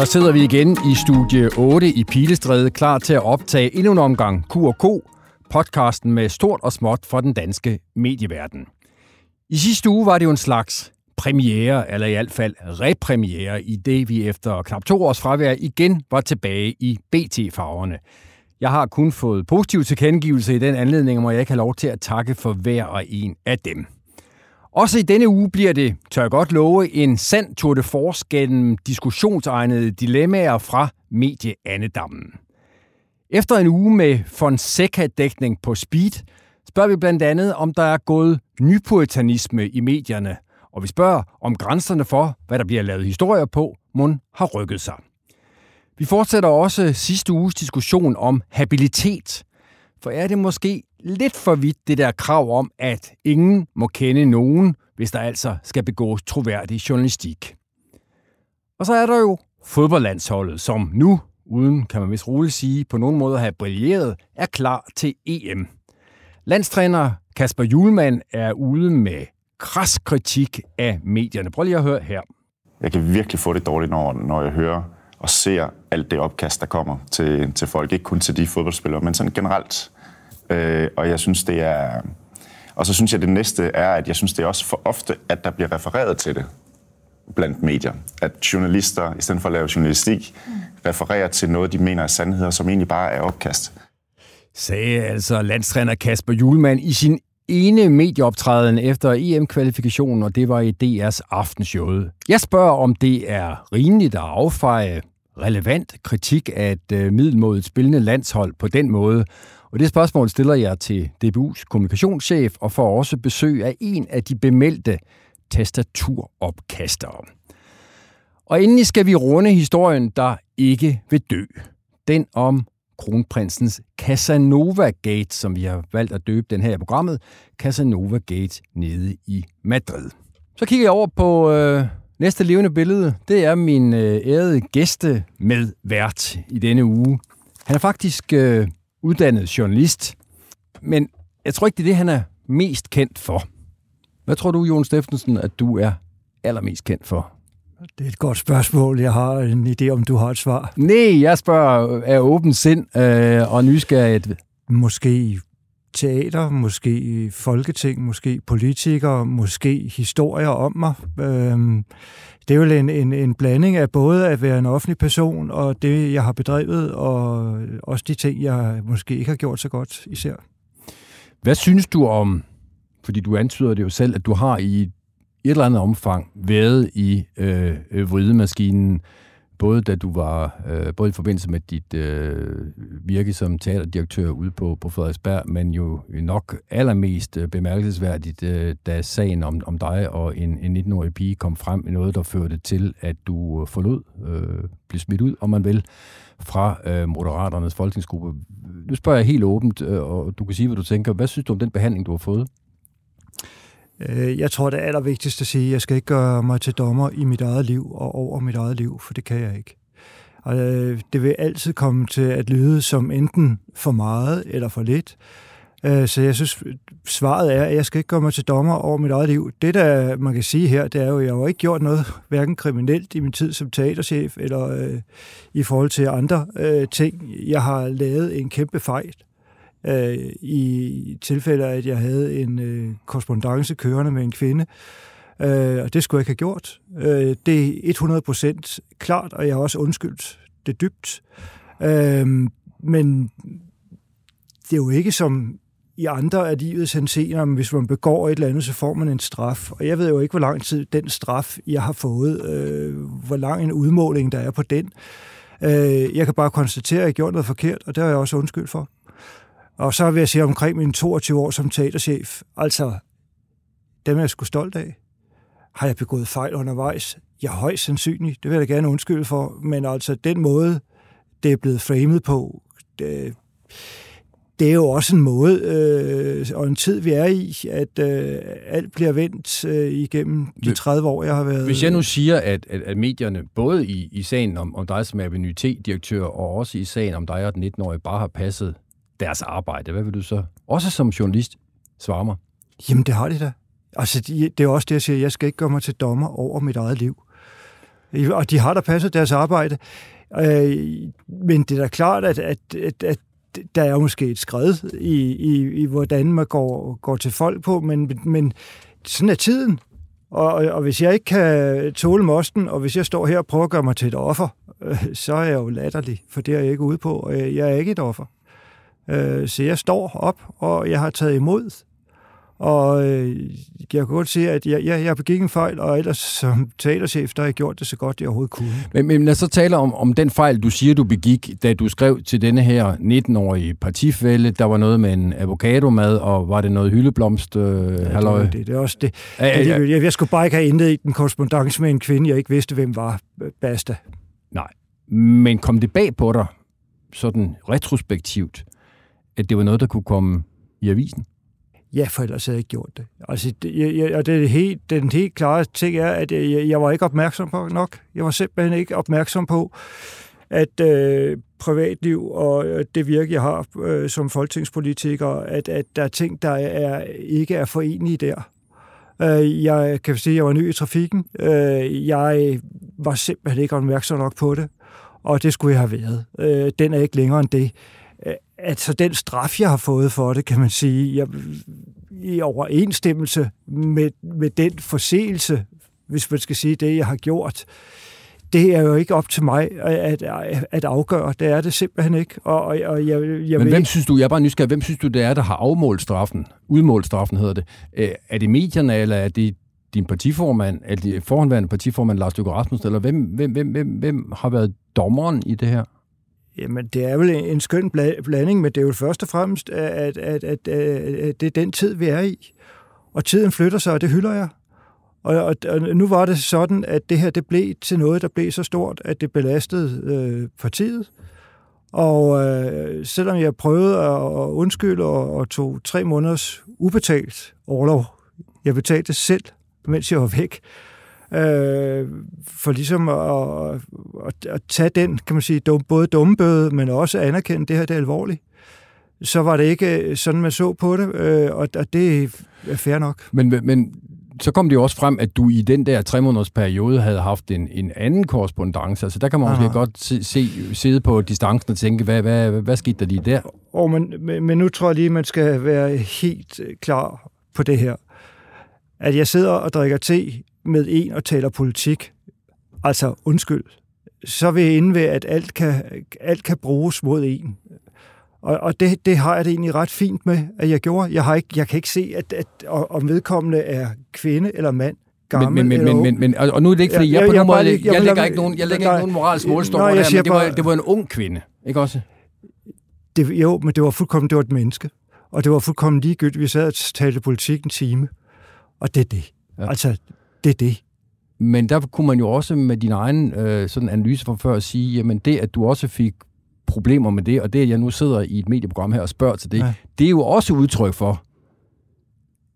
Så sidder vi igen i studie 8 i Pilestræde, klar til at optage endnu en omgang Q&K, podcasten med stort og småt for den danske medieverden. I sidste uge var det jo en slags premiere, eller i hvert fald repremiere, i det vi efter knap to års fravær igen var tilbage i BT-farverne. Jeg har kun fået positiv tilkendegivelse i den anledning, og jeg ikke have lov til at takke for hver og en af dem. Også i denne uge bliver det, tør jeg godt love, en sand tour de force gennem diskussionsegnede dilemmaer fra medieandedammen. Efter en uge med Fonseca-dækning på speed, spørger vi blandt andet, om der er gået nypuritanisme i medierne, og vi spørger, om grænserne for, hvad der bliver lavet historier på, mun har rykket sig. Vi fortsætter også sidste uges diskussion om habilitet. For er det måske lidt for vidt det der krav om, at ingen må kende nogen, hvis der altså skal begås troværdig journalistik. Og så er der jo fodboldlandsholdet, som nu, uden kan man vist roligt sige, på nogen måde have brilleret, er klar til EM. Landstræner Kasper Julemand er ude med kras kritik af medierne. Prøv lige at høre her. Jeg kan virkelig få det dårligt, når, når jeg hører og ser alt det opkast, der kommer til, til folk. Ikke kun til de fodboldspillere, men sådan generelt. Øh, og jeg synes, det er... Og så synes jeg, det næste er, at jeg synes, det er også for ofte, at der bliver refereret til det blandt medier. At journalister, i stedet for at lave journalistik, refererer til noget, de mener er sandheder, som egentlig bare er opkast. Sagde altså landstræner Kasper Julemand i sin ene medieoptræden efter EM-kvalifikationen, og det var i DR's aftenshow. Jeg spørger, om det er rimeligt at affeje relevant kritik af et øh, spillende landshold på den måde, og det spørgsmål stiller jeg til DBU's kommunikationschef og får også besøg af en af de bemeldte tastaturopkastere. Og endelig skal vi runde historien, der ikke vil dø. Den om kronprinsens Casanova Gate, som vi har valgt at døbe den her i programmet, Casanova Gate nede i Madrid. Så kigger jeg over på øh, næste levende billede. Det er min øh, ærede gæste med vært i denne uge. Han er faktisk øh, uddannet journalist, men jeg tror ikke, det er det, han er mest kendt for. Hvad tror du, Jon Steffensen, at du er allermest kendt for? Det er et godt spørgsmål. Jeg har en idé, om du har et svar. Nej, jeg spørger af åben sind øh, og nysgerrighed. Måske teater, måske folketing, måske politikere, måske historier om mig. Øhm, det er jo en, en, en blanding af både at være en offentlig person og det, jeg har bedrevet, og også de ting, jeg måske ikke har gjort så godt især. Hvad synes du om, fordi du antyder det jo selv, at du har i et eller andet omfang været i øh, øh vridemaskinen, både da du var, øh, både i forbindelse med dit øh, virke som teaterdirektør ude på, på Frederiksberg, men jo nok allermest øh, bemærkelsesværdigt, øh, da sagen om, om dig og en, en 19-årig pige kom frem i noget, der førte til, at du øh, forlod, øh, blev smidt ud, om man vil, fra øh, Moderaternes folketingsgruppe. Nu spørger jeg helt åbent, øh, og du kan sige, hvad du tænker. Hvad synes du om den behandling, du har fået? Øh, jeg tror, det allervigtigste at sige, at jeg skal ikke gøre mig til dommer i mit eget liv og over mit eget liv, for det kan jeg ikke. Og øh, det vil altid komme til at lyde som enten for meget eller for lidt. Øh, så jeg synes, svaret er, at jeg skal ikke gøre mig til dommer over mit eget liv. Det, der man kan sige her, det er jo, at jeg har ikke gjort noget hverken kriminelt i min tid som teaterchef eller øh, i forhold til andre øh, ting. Jeg har lavet en kæmpe fejl øh, i tilfælde af, at jeg havde en øh, korrespondence kørende med en kvinde, øh, og det skulle jeg ikke have gjort. Øh, det er 100% klart, og jeg har også undskyldt det dybt. Øh, men det er jo ikke som i andre af livets hensener, men hvis man begår et eller andet, så får man en straf. Og jeg ved jo ikke, hvor lang tid den straf, jeg har fået, øh, hvor lang en udmåling der er på den. Øh, jeg kan bare konstatere, at jeg gjorde noget forkert, og det har jeg også undskyld for. Og så vil jeg sige omkring mine 22 år som teaterchef, altså, dem er jeg sgu stolt af. Har jeg begået fejl undervejs? Ja, højst sandsynligt. Det vil jeg da gerne undskylde for. Men altså, den måde, det er blevet framet på, det, det er jo også en måde øh, og en tid, vi er i, at øh, alt bliver vendt øh, igennem de 30 år, jeg har været... Hvis jeg nu siger, at, at, at medierne, både i, i sagen om, om dig som Avenue-direktør, og også i sagen om dig og den 19-årige, bare har passet deres arbejde, hvad vil du så, også som journalist, svare mig? Jamen, det har de da. Altså, det er også det, jeg siger, jeg skal ikke gøre mig til dommer over mit eget liv. Og de har da passet deres arbejde. Øh, men det er da klart, at, at, at, at der er måske et skred i, i, i hvordan man går, går til folk på, men, men sådan er tiden. Og, og, og hvis jeg ikke kan tåle mosten, og hvis jeg står her og prøver at gøre mig til et offer, øh, så er jeg jo latterlig, for det er jeg ikke ude på. Øh, jeg er ikke et offer. Øh, så jeg står op, og jeg har taget imod og øh, jeg kan godt se, at jeg, jeg, jeg begik en fejl, og ellers som teaterchef, der har jeg gjort det så godt, jeg overhovedet kunne. Men, men lad os så tale om, om den fejl, du siger, du begik, da du skrev til denne her 19-årige partifælde. Der var noget med en avocado-mad, og var det noget hyldeblomst? Øh, ja, det, var det, det er også det. Ja, ja, ja. Jeg, jeg skulle bare ikke have indledt i den korrespondance med en kvinde, jeg ikke vidste, hvem var. Basta. Nej, men kom det bag på dig, sådan retrospektivt, at det var noget, der kunne komme i avisen? Ja, for ellers havde jeg ikke gjort det. Altså, det, jeg, og det helt, den helt klare ting er, at jeg, jeg var ikke opmærksom på nok. Jeg var simpelthen ikke opmærksom på, at øh, privatliv og øh, det virke, jeg har øh, som folketingspolitiker, at, at der er ting, der er, ikke er forenlige der. Øh, jeg kan sige, at jeg var ny i trafikken. Øh, jeg var simpelthen ikke opmærksom nok på det, og det skulle jeg have været. Øh, den er ikke længere end det altså den straf, jeg har fået for det, kan man sige, jeg, i overensstemmelse med, med den forseelse, hvis man skal sige det, jeg har gjort, det er jo ikke op til mig at, at, at afgøre. Det er det simpelthen ikke. Og, og, og jeg, jeg Men hvem ikke... synes du, jeg er bare nysgerrig, hvem synes du, det er, der har afmålt straffen? Udmålt straffen hedder det. Er det medierne, eller er det din partiformand, eller forhåndværende partiformand Lars Løkke Rasmussen, eller hvem, hvem, hvem, hvem, hvem har været dommeren i det her? Jamen, det er vel en skøn blanding, men det er jo først og fremmest, at, at, at, at det er den tid, vi er i. Og tiden flytter sig, og det hylder jeg. Og, og, og nu var det sådan, at det her det blev til noget, der blev så stort, at det belastede øh, partiet. Og øh, selvom jeg prøvede at, at undskylde og, og tog tre måneders ubetalt overlov, jeg betalte selv, mens jeg var væk, øh, for ligesom at, at, at tage den, kan man sige, dum, både dummebøde, men også anerkende, det her det er alvorligt. Så var det ikke sådan, man så på det, øh, og, og det er fair nok. Men, men så kom det jo også frem, at du i den der tre måneders periode havde haft en, en anden korrespondence. Altså der kan man Aha. måske godt se, se, sidde på distancen og tænke, hvad, hvad, hvad, hvad skete der lige der? Og men, men nu tror jeg lige, man skal være helt klar på det her. At jeg sidder og drikker te med en og taler politik, altså undskyld, så vil jeg inde ved, at alt kan, alt kan bruges mod en. Og, og det, det har jeg det egentlig ret fint med, at jeg gjorde. Jeg, har ikke, jeg kan ikke se, at, at om vedkommende er kvinde eller mand, gammel men, men, men, men, men, og nu er det ikke, fordi jeg, jeg på nogen måde, jeg, jeg, lægger ikke nogen, jeg lægger ikke nogen moralsk målstok men det var, det var en ung kvinde, ikke også? Det, jo, men det var fuldkommen, det var et menneske. Og det var fuldkommen ligegyldigt, vi sad og talte politik en time. Og det er det. Ja. Altså, det er det. Men der kunne man jo også med din egen øh, sådan analyse fra før sige, jamen det, at du også fik problemer med det, og det, at jeg nu sidder i et medieprogram her og spørger til det, ja. det er jo også udtryk for,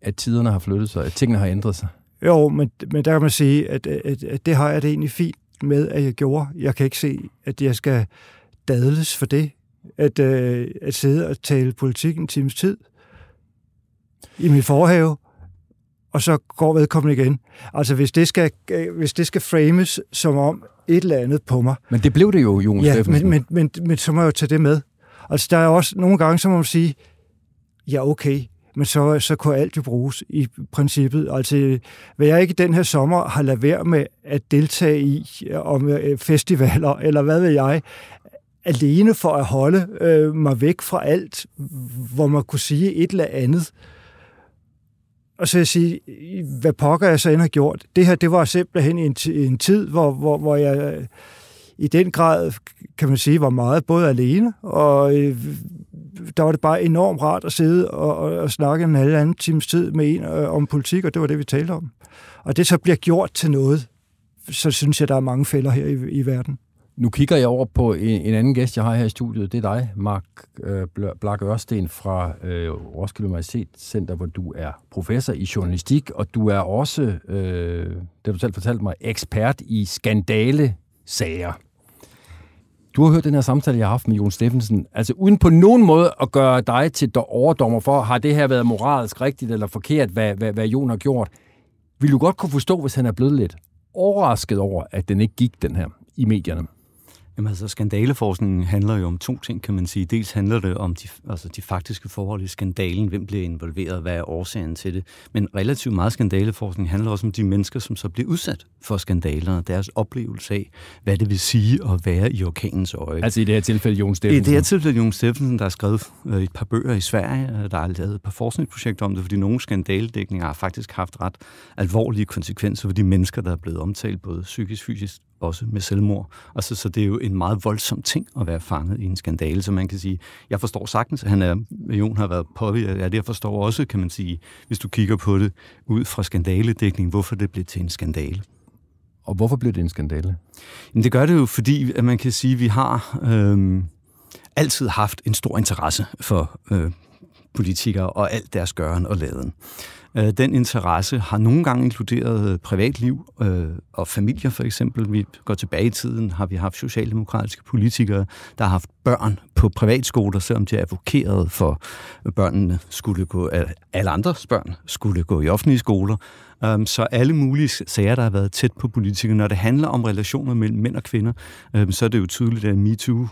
at tiderne har flyttet sig, at tingene har ændret sig. Jo, men, men der kan man sige, at, at, at det har jeg det egentlig fint med, at jeg gjorde. Jeg kan ikke se, at jeg skal dadles for det, at, øh, at sidde og tale politik en times tid i min forhave, og så går vedkommende igen. Altså hvis det skal, hvis det skal frames som om et eller andet på mig. Men det blev det jo, Jon ja, men, men, men, men så må jeg jo tage det med. Altså der er også nogle gange, så må man sige, ja okay, men så, så kunne alt jo bruges i princippet. Altså, hvad jeg ikke den her sommer har lavet være med at deltage i om øh, festivaler, eller hvad ved jeg, alene for at holde øh, mig væk fra alt, hvor man kunne sige et eller andet, og så sige, hvad pokker jeg så end har gjort. Det her, det var simpelthen en, en tid, hvor, hvor, hvor jeg øh, i den grad, kan man sige, var meget både alene og øh, der var det bare enormt rart at sidde og, og, og snakke en halv anden times tid med en øh, om politik, og det var det, vi talte om. Og det så bliver gjort til noget, så synes jeg, der er mange fælder her i, i verden. Nu kigger jeg over på en, en anden gæst, jeg har her i studiet. Det er dig, Mark øh, Blak Ørsten fra øh, Roskilde Universitetscenter, hvor du er professor i journalistik, og du er også, øh, det du selv fortalte mig, ekspert i skandalesager. Du har hørt den her samtale, jeg har haft med Jon Steffensen. Altså uden på nogen måde at gøre dig til overdommer for, har det her været moralsk rigtigt eller forkert, hvad, hvad, hvad Jon har gjort. Vil du godt kunne forstå, hvis han er blevet lidt overrasket over, at den ikke gik, den her, i medierne? Jamen altså, skandaleforskningen handler jo om to ting, kan man sige. Dels handler det om de, altså de faktiske forhold i skandalen, hvem bliver involveret, hvad er årsagen til det. Men relativt meget skandaleforskning handler også om de mennesker, som så bliver udsat for skandalerne, deres oplevelse af, hvad det vil sige at være i orkanens øje. Altså i det her tilfælde Jon Steffensen? I det her tilfælde Jon Steffensen, der har skrevet øh, et par bøger i Sverige, øh, der har lavet et par forskningsprojekter om det, fordi nogle skandaledækninger har faktisk haft ret alvorlige konsekvenser for de mennesker, der er blevet omtalt, både psykisk, fysisk også med selvmord. Altså, så det er jo en meget voldsom ting at være fanget i en skandale, så man kan sige, jeg forstår sagtens, at han er, Jon har været påvirket Ja, det forstår også, kan man sige, hvis du kigger på det ud fra skandaledækning, hvorfor det blev til en skandale. Og hvorfor blev det en skandale? Jamen, det gør det jo, fordi at man kan sige, at vi har øhm, altid haft en stor interesse for øh, politikere og alt deres gøren og laden. Øh, den interesse har nogle gange inkluderet øh, privatliv øh, og familier for eksempel. Vi går tilbage i tiden, har vi haft socialdemokratiske politikere, der har haft børn på privatskoler, selvom de er advokeret for, at børnene skulle gå, alle andres børn skulle gå i offentlige skoler. Øhm, så alle mulige sager, der har været tæt på politikere. Når det handler om relationer mellem mænd og kvinder, øhm, så er det jo tydeligt, at MeToo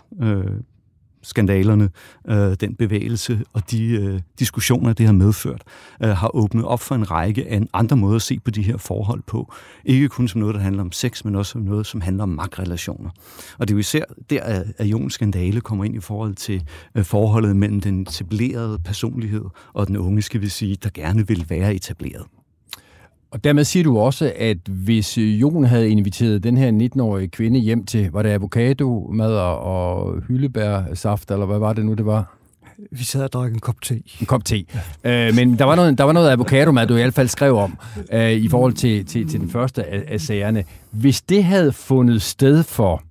skandalerne, øh, den bevægelse og de øh, diskussioner, det har medført, øh, har åbnet op for en række af andre måder at se på de her forhold på. Ikke kun som noget, der handler om sex, men også som noget, som handler om magtrelationer. Og det er jo især der, at Jons skandale kommer ind i forhold til øh, forholdet mellem den etablerede personlighed og den unge, skal vi sige, der gerne vil være etableret. Og dermed siger du også, at hvis Jon havde inviteret den her 19-årige kvinde hjem til, var det avocado, mad og hyldebærsaft, eller hvad var det nu, det var? Vi sad og drak en kop te. En kop te. Øh, men der var noget, der var noget avocado-mad, du i hvert fald skrev om, øh, i forhold til, til, til den første af, af sagerne. Hvis det havde fundet sted for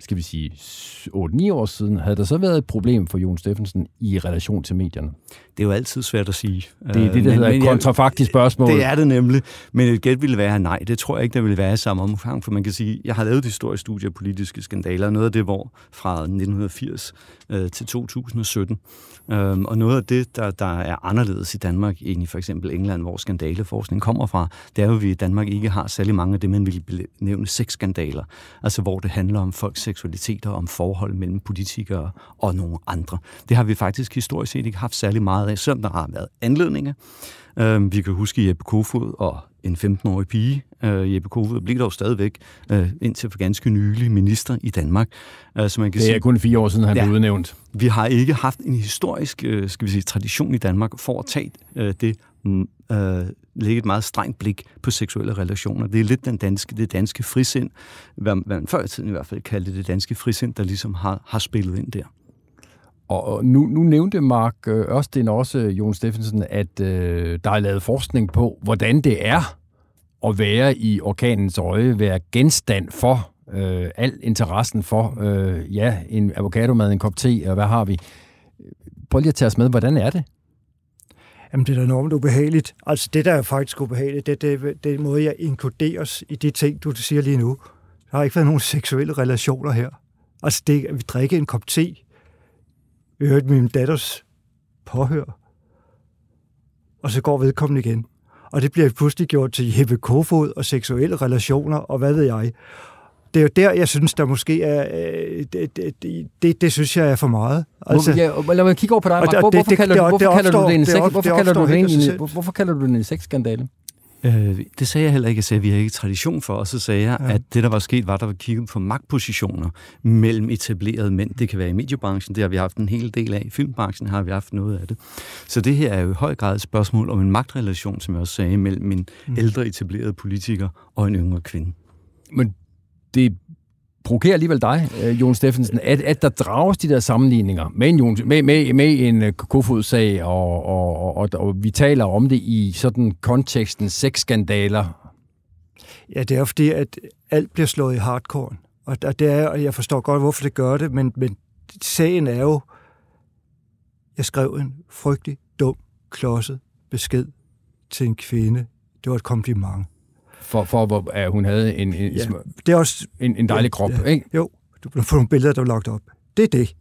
skal vi sige, 8-9 år siden, havde der så været et problem for Jon Steffensen i relation til medierne? Det er jo altid svært at sige. Det er det, der men, hedder et kontrafaktisk spørgsmål. Det er det nemlig. Men et gæt ville være nej. Det tror jeg ikke, der ville være i samme omfang. For man kan sige, jeg har lavet et historisk studie af politiske skandaler. Noget af det, hvor fra 1980 øh, til 2017. Øhm, og noget af det, der, der er anderledes i Danmark end i for eksempel England, hvor skandaleforskning kommer fra, det er jo, at vi i Danmark ikke har særlig mange af det, man vil nævne sexskandaler. Altså hvor det handler om folks seksualitet og om forhold mellem politikere og nogle andre. Det har vi faktisk historisk set ikke haft særlig meget af, selvom der har været anledninger. Øh, vi kan huske Jeppe Kofod og en 15-årig pige. Øh, Jeppe Kofod blev dog stadigvæk øh, indtil for ganske nylig minister i Danmark. Øh, så man kan det er sige, kun fire år siden, han ja, blev udnævnt. Vi har ikke haft en historisk øh, skal vi sige, tradition i Danmark for at tage øh, det mm, øh, lægge et meget strengt blik på seksuelle relationer. Det er lidt den danske, det danske frisind, hvad man før i tiden i hvert fald kaldte det danske frisind, der ligesom har, har spillet ind der. Og nu, nu nævnte Mark øh, Ørsten også, øh, Jon Steffensen, at øh, der er lavet forskning på, hvordan det er at være i orkanens øje, være genstand for øh, al interessen for, øh, ja, en avocadomad, en kop te, og hvad har vi? Prøv lige at tage os med, hvordan er det? Jamen, det er da enormt ubehageligt. Altså, det, der er faktisk ubehageligt, det er det, det måde, jeg inkluderes i de ting, du siger lige nu. Der har ikke været nogen seksuelle relationer her. Altså, det, vi drikker en kop te, vi hørte min datters påhør, og så går vedkommende igen. Og det bliver pludselig gjort til Jeppe Kofod og seksuelle relationer, og hvad ved jeg. Det er jo der, jeg synes, der måske er... Øh, det, det, det, det synes jeg er for meget. Altså, ja, lad mig kigge over på dig, Mark. Kalder du det en sex? Hvorfor kalder du det en sexskandale? Øh, det sagde jeg heller ikke. Jeg sagde, at vi har ikke tradition for. Og så sagde jeg, ja. at det, der var sket, var, at der var kigget på magtpositioner mellem etablerede mænd. Det kan være i mediebranchen, det har vi haft en hel del af. I filmbranchen har vi haft noget af det. Så det her er jo i høj grad et spørgsmål om en magtrelation, som jeg også sagde, mellem en mm. ældre etableret politiker og en yngre kvinde. Men det provokerer alligevel dig, øh, Jon Steffensen, at, at der drages de der sammenligninger med en, Jon, med, med, med en øh, Kofod-sag, og, og, og, og vi taler om det i sådan konteksten sexskandaler. Ja, det er fordi, at alt bliver slået i hardcore. Og det er, og jeg forstår godt, hvorfor det gør det, men, men sagen er jo, jeg skrev en frygtelig dum, klodset besked til en kvinde. Det var et kompliment for, for at hun havde en, en, ja, det er også, en, en dejlig ja, krop, ja, ikke? Jo, du kan få nogle billeder, der er lagt op. Det er det.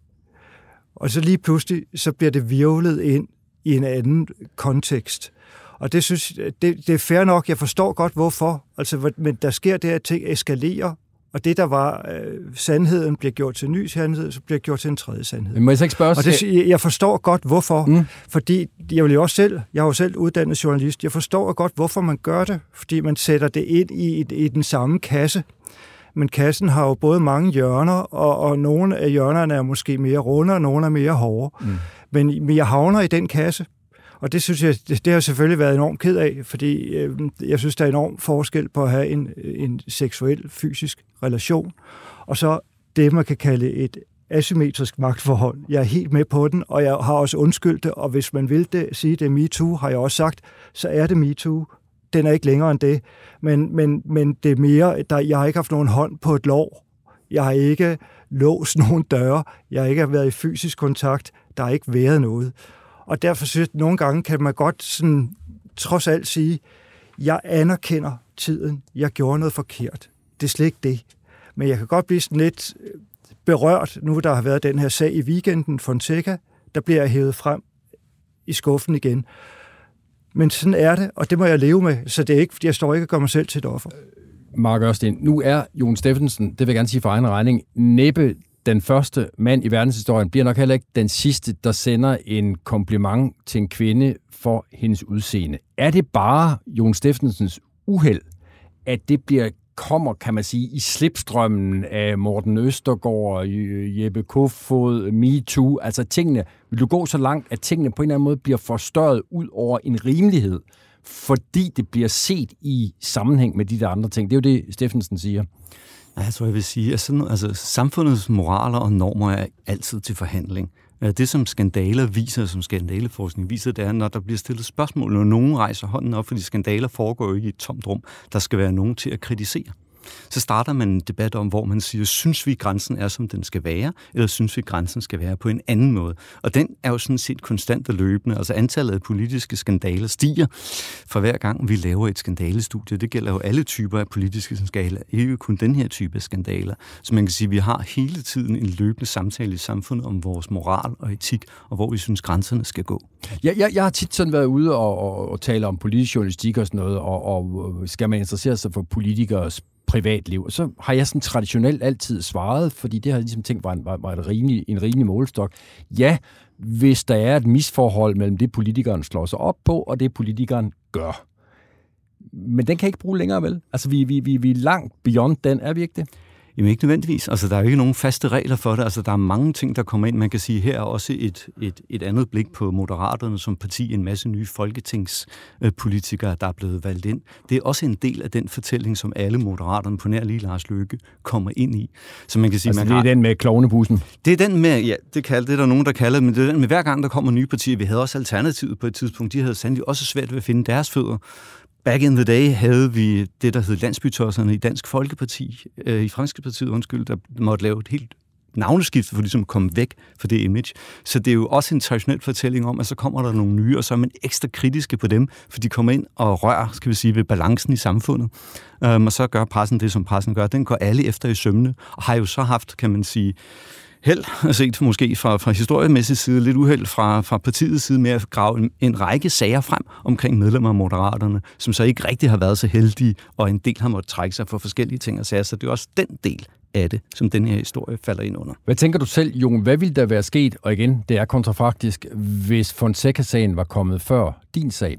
Og så lige pludselig, så bliver det virvlet ind i en anden kontekst. Og det synes det, det er fair nok. Jeg forstår godt, hvorfor. Altså, men der sker det, at ting eskalerer, og det, der var øh, sandheden, bliver gjort til en ny sandhed, så bliver gjort til en tredje sandhed. Men må jeg så ikke spørge og det, jeg forstår godt, hvorfor. Mm. Fordi jeg vil jo også selv, jeg er jo selv uddannet journalist, jeg forstår godt, hvorfor man gør det. Fordi man sætter det ind i, i den samme kasse. Men kassen har jo både mange hjørner, og, og nogle af hjørnerne er måske mere runde, og nogle er mere hårde. Mm. Men, men jeg havner i den kasse. Og det synes jeg, det, det har selvfølgelig været enormt ked af, fordi øh, jeg synes, der er enorm forskel på at have en, en seksuel, fysisk relation, og så det, man kan kalde et asymmetrisk magtforhold. Jeg er helt med på den, og jeg har også undskyldt det, og hvis man vil det, sige det er MeToo, har jeg også sagt, så er det MeToo. Den er ikke længere end det, men, men, men det er mere, der, jeg har ikke haft nogen hånd på et lov. Jeg har ikke låst nogen døre. Jeg har ikke været i fysisk kontakt. Der har ikke været noget. Og derfor synes jeg, at nogle gange kan man godt sådan, trods alt sige, jeg anerkender tiden, jeg gjorde noget forkert. Det er slet ikke det. Men jeg kan godt blive sådan lidt øh, berørt, nu der har været den her sag i weekenden, Fonseca, der bliver jeg hævet frem i skuffen igen. Men sådan er det, og det må jeg leve med, så det er ikke, fordi jeg står ikke og gør mig selv til et offer. Mark Ørsten, nu er Jon Steffensen, det vil jeg gerne sige for egen regning, næppe den første mand i verdenshistorien, bliver nok heller ikke den sidste, der sender en kompliment til en kvinde for hendes udseende. Er det bare Jon Steffensens uheld, at det bliver kommer, kan man sige, i slipstrømmen af Morten Østergaard, Jeppe Kofod, MeToo, altså tingene, vil du gå så langt, at tingene på en eller anden måde bliver forstørret ud over en rimelighed, fordi det bliver set i sammenhæng med de der andre ting. Det er jo det, Steffensen siger. Jeg tror, jeg vil sige, at sådan, altså, samfundets moraler og normer er altid til forhandling. Øh, det, som skandaler viser, som skandaleforskning viser, det er, når der bliver stillet spørgsmål, når nogen rejser hånden op, fordi skandaler foregår jo ikke i et tomt rum, der skal være nogen til at kritisere så starter man en debat om, hvor man siger, synes vi, grænsen er, som den skal være, eller synes vi, grænsen skal være på en anden måde. Og den er jo sådan set konstant og løbende. Altså antallet af politiske skandaler stiger for hver gang, vi laver et skandalestudie. Det gælder jo alle typer af politiske skandaler, ikke kun den her type af skandaler. Så man kan sige, at vi har hele tiden en løbende samtale i samfundet om vores moral og etik, og hvor vi synes, grænserne skal gå. Ja, jeg, jeg har tit sådan været ude og, og, og tale om politisk journalistik og sådan noget, og, og skal man interessere sig for politikers privatliv. Og så har jeg sådan traditionelt altid svaret, fordi det har jeg ligesom tænkt var en, var, var en, rimelig, en rimelig målestok. Ja, hvis der er et misforhold mellem det, politikeren slår sig op på, og det, politikeren gør. Men den kan ikke bruge længere, vel? Altså, vi, vi, vi, vi er langt beyond den, er vi ikke det? Jamen ikke nødvendigvis. Altså, der er jo ikke nogen faste regler for det. Altså, der er mange ting, der kommer ind. Man kan sige, her er også et, et, et andet blik på Moderaterne som parti. En masse nye folketingspolitikere, der er blevet valgt ind. Det er også en del af den fortælling, som alle Moderaterne på nær lige Lars Løkke kommer ind i. Så man kan sige, altså, man det er har... den med klovnebussen? Det er den med, ja, det, kalder, det er der nogen, der kalder men det er den med hver gang, der kommer nye partier. Vi havde også Alternativet på et tidspunkt. De havde sandelig også svært ved at finde deres fødder. Back in the day havde vi det, der hed landsbytosserne i Dansk Folkeparti, øh, i Fremskridspartiet, undskyld, der måtte lave et helt navneskift for ligesom at komme væk fra det image. Så det er jo også en traditionel fortælling om, at så kommer der nogle nye, og så er man ekstra kritiske på dem, for de kommer ind og rører, skal vi sige, ved balancen i samfundet. Um, og så gør pressen det, som pressen gør. Den går alle efter i sømne, og har jo så haft, kan man sige, held, set måske fra, fra historiemæssig side, lidt uheld fra, fra partiets side med at grave en, en række sager frem omkring medlemmer af Moderaterne, som så ikke rigtig har været så heldige, og en del har måttet trække sig for forskellige ting og sager. Så det er også den del af det, som den her historie falder ind under. Hvad tænker du selv, Jon? Hvad ville der være sket, og igen, det er kontrafaktisk, hvis Fonseca-sagen var kommet før din sag?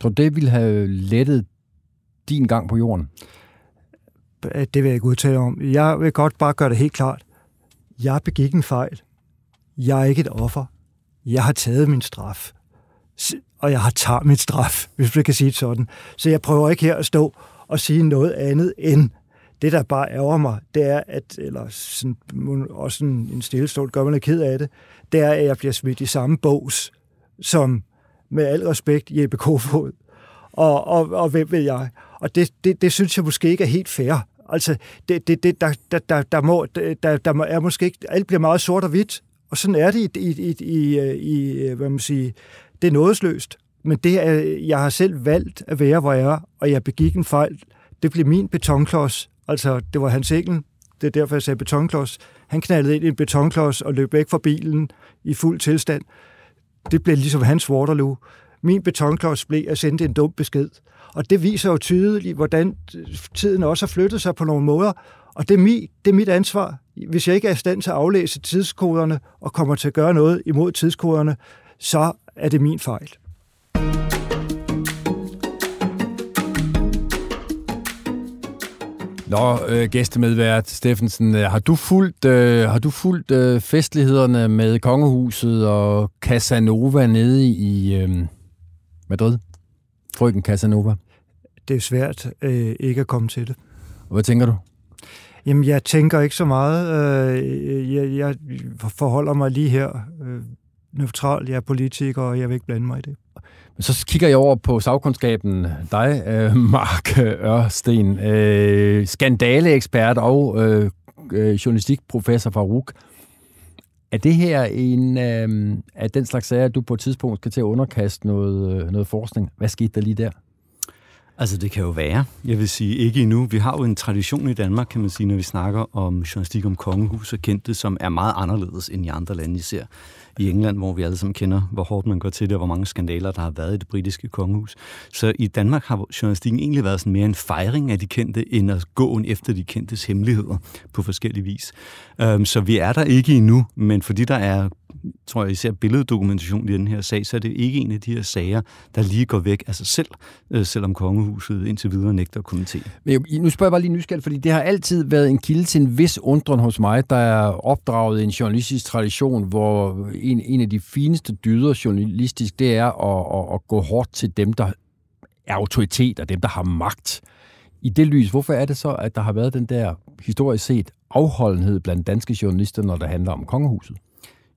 Tror du, det ville have lettet din gang på jorden? Det vil jeg ikke udtale om. Jeg vil godt bare gøre det helt klart jeg begik en fejl. Jeg er ikke et offer. Jeg har taget min straf. Og jeg har taget min straf, hvis man kan sige det sådan. Så jeg prøver ikke her at stå og sige noget andet end, Det, der bare ærger mig, det er, at, eller sådan, også en, en stillestål gør mig lidt ked af det, det er, at jeg bliver smidt i samme bås, som med al respekt Jeppe Kofod, og, og, og hvem ved jeg. Og det, det, det synes jeg måske ikke er helt fair. Altså, det, det, det, der, der, der, der, må, der, der er måske ikke... Alt bliver meget sort og hvidt, og sådan er det i, i, i, i i hvad man siger, det er nådesløst. Men det er, jeg har selv valgt at være, hvor jeg er, og jeg begik en fejl. Det blev min betonklods. Altså, det var hans engel. Det er derfor, jeg sagde betonklods. Han knaldede ind i en betonklods og løb væk fra bilen i fuld tilstand. Det blev ligesom hans Waterloo. Min betonklods blev at sende en dum besked. Og det viser jo tydeligt, hvordan tiden også har flyttet sig på nogle måder. Og det er, mi, det er mit ansvar. Hvis jeg ikke er i stand til at aflæse tidskoderne og kommer til at gøre noget imod tidskoderne, så er det min fejl. Nå, øh, gæstemedvært Steffensen, øh, har du fulgt, øh, har du fulgt øh, festlighederne med kongehuset og Casanova nede i øh, Madrid? Frøken Casanova. Det er svært øh, ikke at komme til det. Hvad tænker du? Jamen, jeg tænker ikke så meget. Øh, jeg, jeg forholder mig lige her øh, neutral. Jeg er politiker, og jeg vil ikke blande mig i det. Men så kigger jeg over på sagkundskaben, dig, øh, Mark Ørsten, øh, skandaleekspert og øh, øh, journalistikprofessor fra RUK. Er det her en øh, af den slags sager, at du på et tidspunkt skal til at underkaste noget, øh, noget forskning? Hvad skete der lige der? Altså, det kan jo være. Jeg vil sige, ikke endnu. Vi har jo en tradition i Danmark, kan man sige, når vi snakker om journalistik om kongehus og kendte, som er meget anderledes end i andre lande, især i England, hvor vi alle sammen kender, hvor hårdt man går til det, og hvor mange skandaler, der har været i det britiske kongehus. Så i Danmark har journalistikken egentlig været sådan mere en fejring af de kendte, end at gå efter de kendtes hemmeligheder på forskellige vis. Øhm, så vi er der ikke endnu, men fordi der er tror jeg især billeddokumentation i den her sag, så er det ikke en af de her sager, der lige går væk af sig selv, øh, selvom kongehuset indtil videre nægter at kommentere. Men nu spørger jeg bare lige nysgerrigt, fordi det har altid været en kilde til en vis undren hos mig, der er opdraget i en journalistisk tradition, hvor en, en af de fineste dyder journalistisk, det er at, at, at gå hårdt til dem, der er autoriteter, dem, der har magt. I det lys, hvorfor er det så, at der har været den der historisk set afholdenhed blandt danske journalister, når det handler om kongehuset?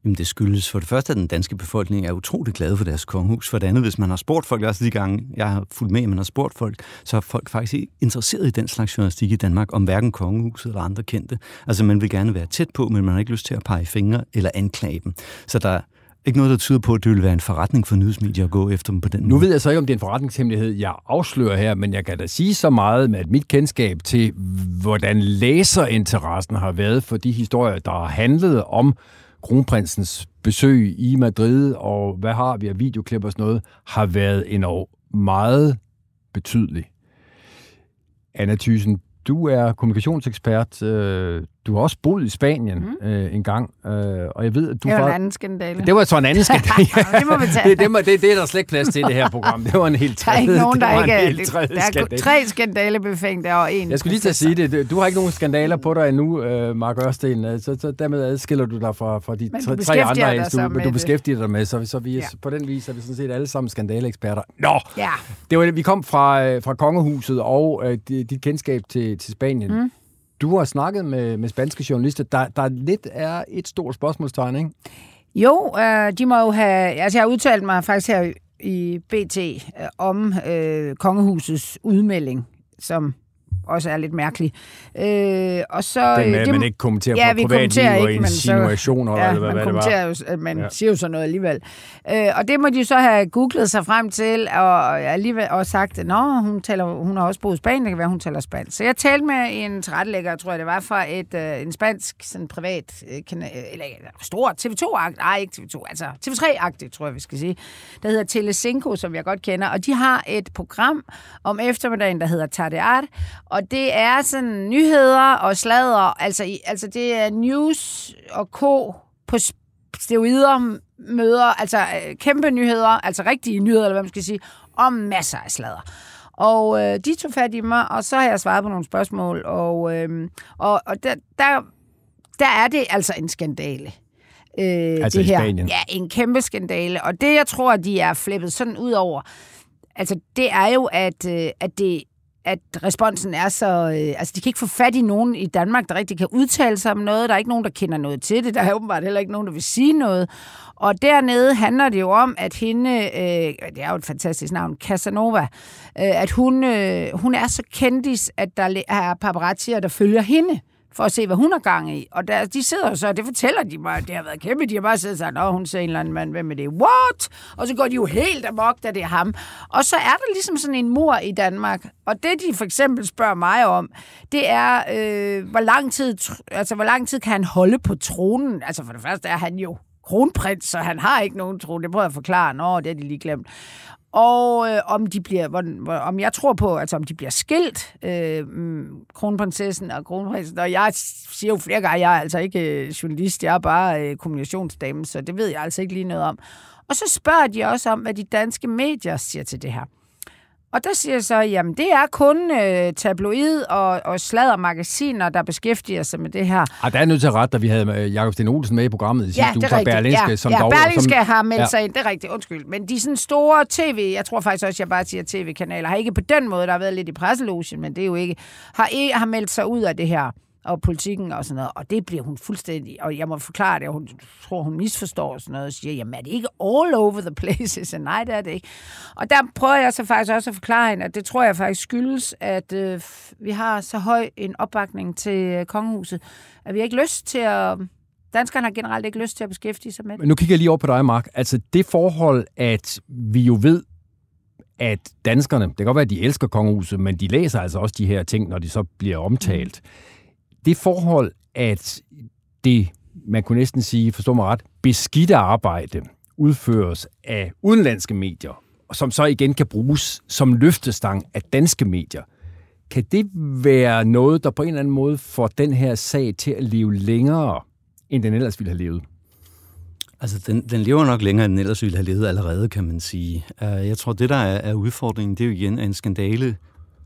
Jamen det skyldes for det første, at den danske befolkning er utrolig glad for deres kongehus. For det andet, hvis man har spurgt folk, også de gange jeg har fulgt med, man har spurgt folk, så er folk faktisk interesseret i den slags journalistik i Danmark, om hverken kongehuset eller andre kendte. Altså man vil gerne være tæt på, men man har ikke lyst til at pege fingre eller anklage dem. Så der ikke noget, der tyder på, at det vil være en forretning for nyhedsmedier at gå efter dem på den måde. Nu ved jeg så ikke, om det er en forretningshemmelighed, jeg afslører her, men jeg kan da sige så meget med mit kendskab til, hvordan læserinteressen har været for de historier, der har handlet om kronprinsens besøg i Madrid, og hvad har vi af videoklip og sådan noget, har været enormt meget betydelig. Anna Thyssen, du er kommunikationsekspert. Øh, Øh, du har også boet i Spanien mm. øh, en gang, øh, og jeg ved, at du... Det var en anden skandale. Det var så en anden skandale. det må vi tage. det, det, må, det, det er der slet ikke plads til det her program. Det var en helt tredje. Der er ikke nogen, der ikke er... Der er skandale. tre skandalebefængte og en Jeg skulle lige til at sige det. Du har ikke nogen skandaler på dig endnu, øh, Mark Ørsten. Så, så dermed adskiller du dig fra, fra de tre, tre andre institutter, men du beskæftiger dig med. Så, så vi, ja. på den vis er vi sådan set alle sammen skandaleeksperter. Nå! Ja. Det var, vi kom fra, øh, fra kongehuset og øh, dit kendskab til, til Spanien. Mm. Du har snakket med, med spanske journalister. Der, der lidt er et stort spørgsmålstegn, ikke? Jo, øh, de må jo have... Altså, jeg har udtalt mig faktisk her i BT øh, om øh, kongehusets udmelding, som også er lidt mærkelig. Øh, og så, Den med, at man ikke kommenterer ja, på privatliv og insinuationer, ja, eller hvad, man hvad det var. Jo, man ja. siger jo så noget alligevel. Øh, og det må de så have googlet sig frem til, og alligevel også sagt, at hun, taler, hun har også boet i Spanien, det kan være, hun taler spansk. Så jeg talte med en trætlægger, tror jeg det var, fra et, øh, en spansk sådan privat, øh, kanal, eller stor TV2-agt, nej ikke TV2, altså TV3-agtigt, tror jeg, vi skal sige, der hedder Telecinco, som jeg godt kender, og de har et program om eftermiddagen, der hedder Tardear, og det er sådan nyheder og sladder, altså, altså det er news og ko på steroider møder, altså øh, kæmpe nyheder, altså rigtige nyheder, eller hvad man skal sige, og masser af sladder. Og øh, de tog fat i mig, og så har jeg svaret på nogle spørgsmål, og, øh, og, og der, der, der er det altså en skandale. Øh, altså det her. Spanien. Ja, en kæmpe skandale. Og det, jeg tror, de er flippet sådan ud over, altså det er jo, at, øh, at det at responsen er så... Øh, altså, de kan ikke få fat i nogen i Danmark, der rigtig kan udtale sig om noget. Der er ikke nogen, der kender noget til det. Der er åbenbart heller ikke nogen, der vil sige noget. Og dernede handler det jo om, at hende... Øh, det er jo et fantastisk navn, Casanova. Øh, at hun, øh, hun er så kendis, at der er paparazzier, der følger hende for at se, hvad hun har gang i. Og der, de sidder så, og det fortæller de mig, det har været kæmpe. De har bare siddet og sagt, hun ser en eller anden mand, hvem er det? What? Og så går de jo helt amok, da det er ham. Og så er der ligesom sådan en mor i Danmark. Og det, de for eksempel spørger mig om, det er, øh, hvor, lang tid, altså, hvor lang tid kan han holde på tronen? Altså for det første er han jo kronprins, så han har ikke nogen tro. Det prøver jeg at forklare. Nå, det er de lige glemt og øh, om de bliver, hvor, hvor, om jeg tror på, altså om de bliver skilt, øh, kronprinsessen og kronprinsen, og jeg siger jo flere gange, jeg er altså ikke øh, journalist, jeg er bare øh, kommunikationsdame, så det ved jeg altså ikke lige noget om. Og så spørger de også om, hvad de danske medier siger til det her. Og der siger jeg så, jamen det er kun øh, tabloid og, og magasiner, der beskæftiger sig med det her. Ah, der er nødt til at rette, at vi havde øh, Jakob Sten Olsen med i programmet i sidste ja, uge fra Berlinske. Ja, som ja dog, Berlinske som, har meldt ja. sig ind, det er rigtigt, undskyld. Men de sådan store tv, jeg tror faktisk også, jeg bare siger tv-kanaler, har ikke på den måde, der har været lidt i presselogen, men det er jo ikke, har, ikke, har meldt sig ud af det her og politikken og sådan noget, og det bliver hun fuldstændig, og jeg må forklare det, og hun tror, hun misforstår sådan noget, og siger, jamen er det ikke all over the place? Så nej, det er det ikke. Og der prøver jeg så faktisk også at forklare hende, at det tror jeg faktisk skyldes, at øh, vi har så høj en opbakning til øh, kongehuset, at vi har ikke lyst til at... Danskerne har generelt ikke lyst til at beskæftige sig med det. Men nu kigger jeg lige over på dig, Mark. Altså det forhold, at vi jo ved, at danskerne, det kan godt være, at de elsker kongehuset, men de læser altså også de her ting, når de så bliver omtalt. Mm det forhold, at det, man kunne næsten sige, forstå mig ret, beskidte arbejde udføres af udenlandske medier, som så igen kan bruges som løftestang af danske medier. Kan det være noget, der på en eller anden måde får den her sag til at leve længere, end den ellers ville have levet? Altså, den, den lever nok længere, end den ellers ville have levet allerede, kan man sige. Øh, jeg tror, det der er, er udfordringen, det er jo igen, at en skandale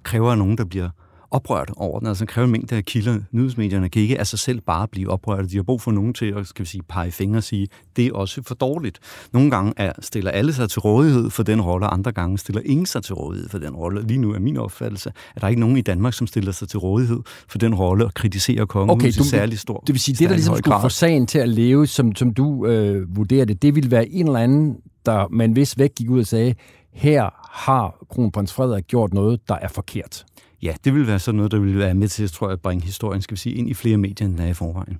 kræver nogen, der bliver oprørt over den. Altså kræver en mængde af kilder. Nyhedsmedierne kan ikke af sig selv bare blive oprørt. De har brug for nogen til at skal vi sige, pege fingre og sige, det er også for dårligt. Nogle gange er, stiller alle sig til rådighed for den rolle, og andre gange stiller ingen sig til rådighed for den rolle. Lige nu er min opfattelse, at der er ikke nogen i Danmark, som stiller sig til rådighed for den rolle og kritiserer kongen okay, du, særlig stor. Det vil sige, det der ligesom skulle få sagen til at leve, som, som du øh, vurderer det, det ville være en eller anden, der med en vis vægt gik ud og sagde, her har kronprins Frederik gjort noget, der er forkert. Ja, det vil være sådan noget, der vil være med til, tror jeg, at bringe historien, skal vi sige, ind i flere medier, end der er i forvejen.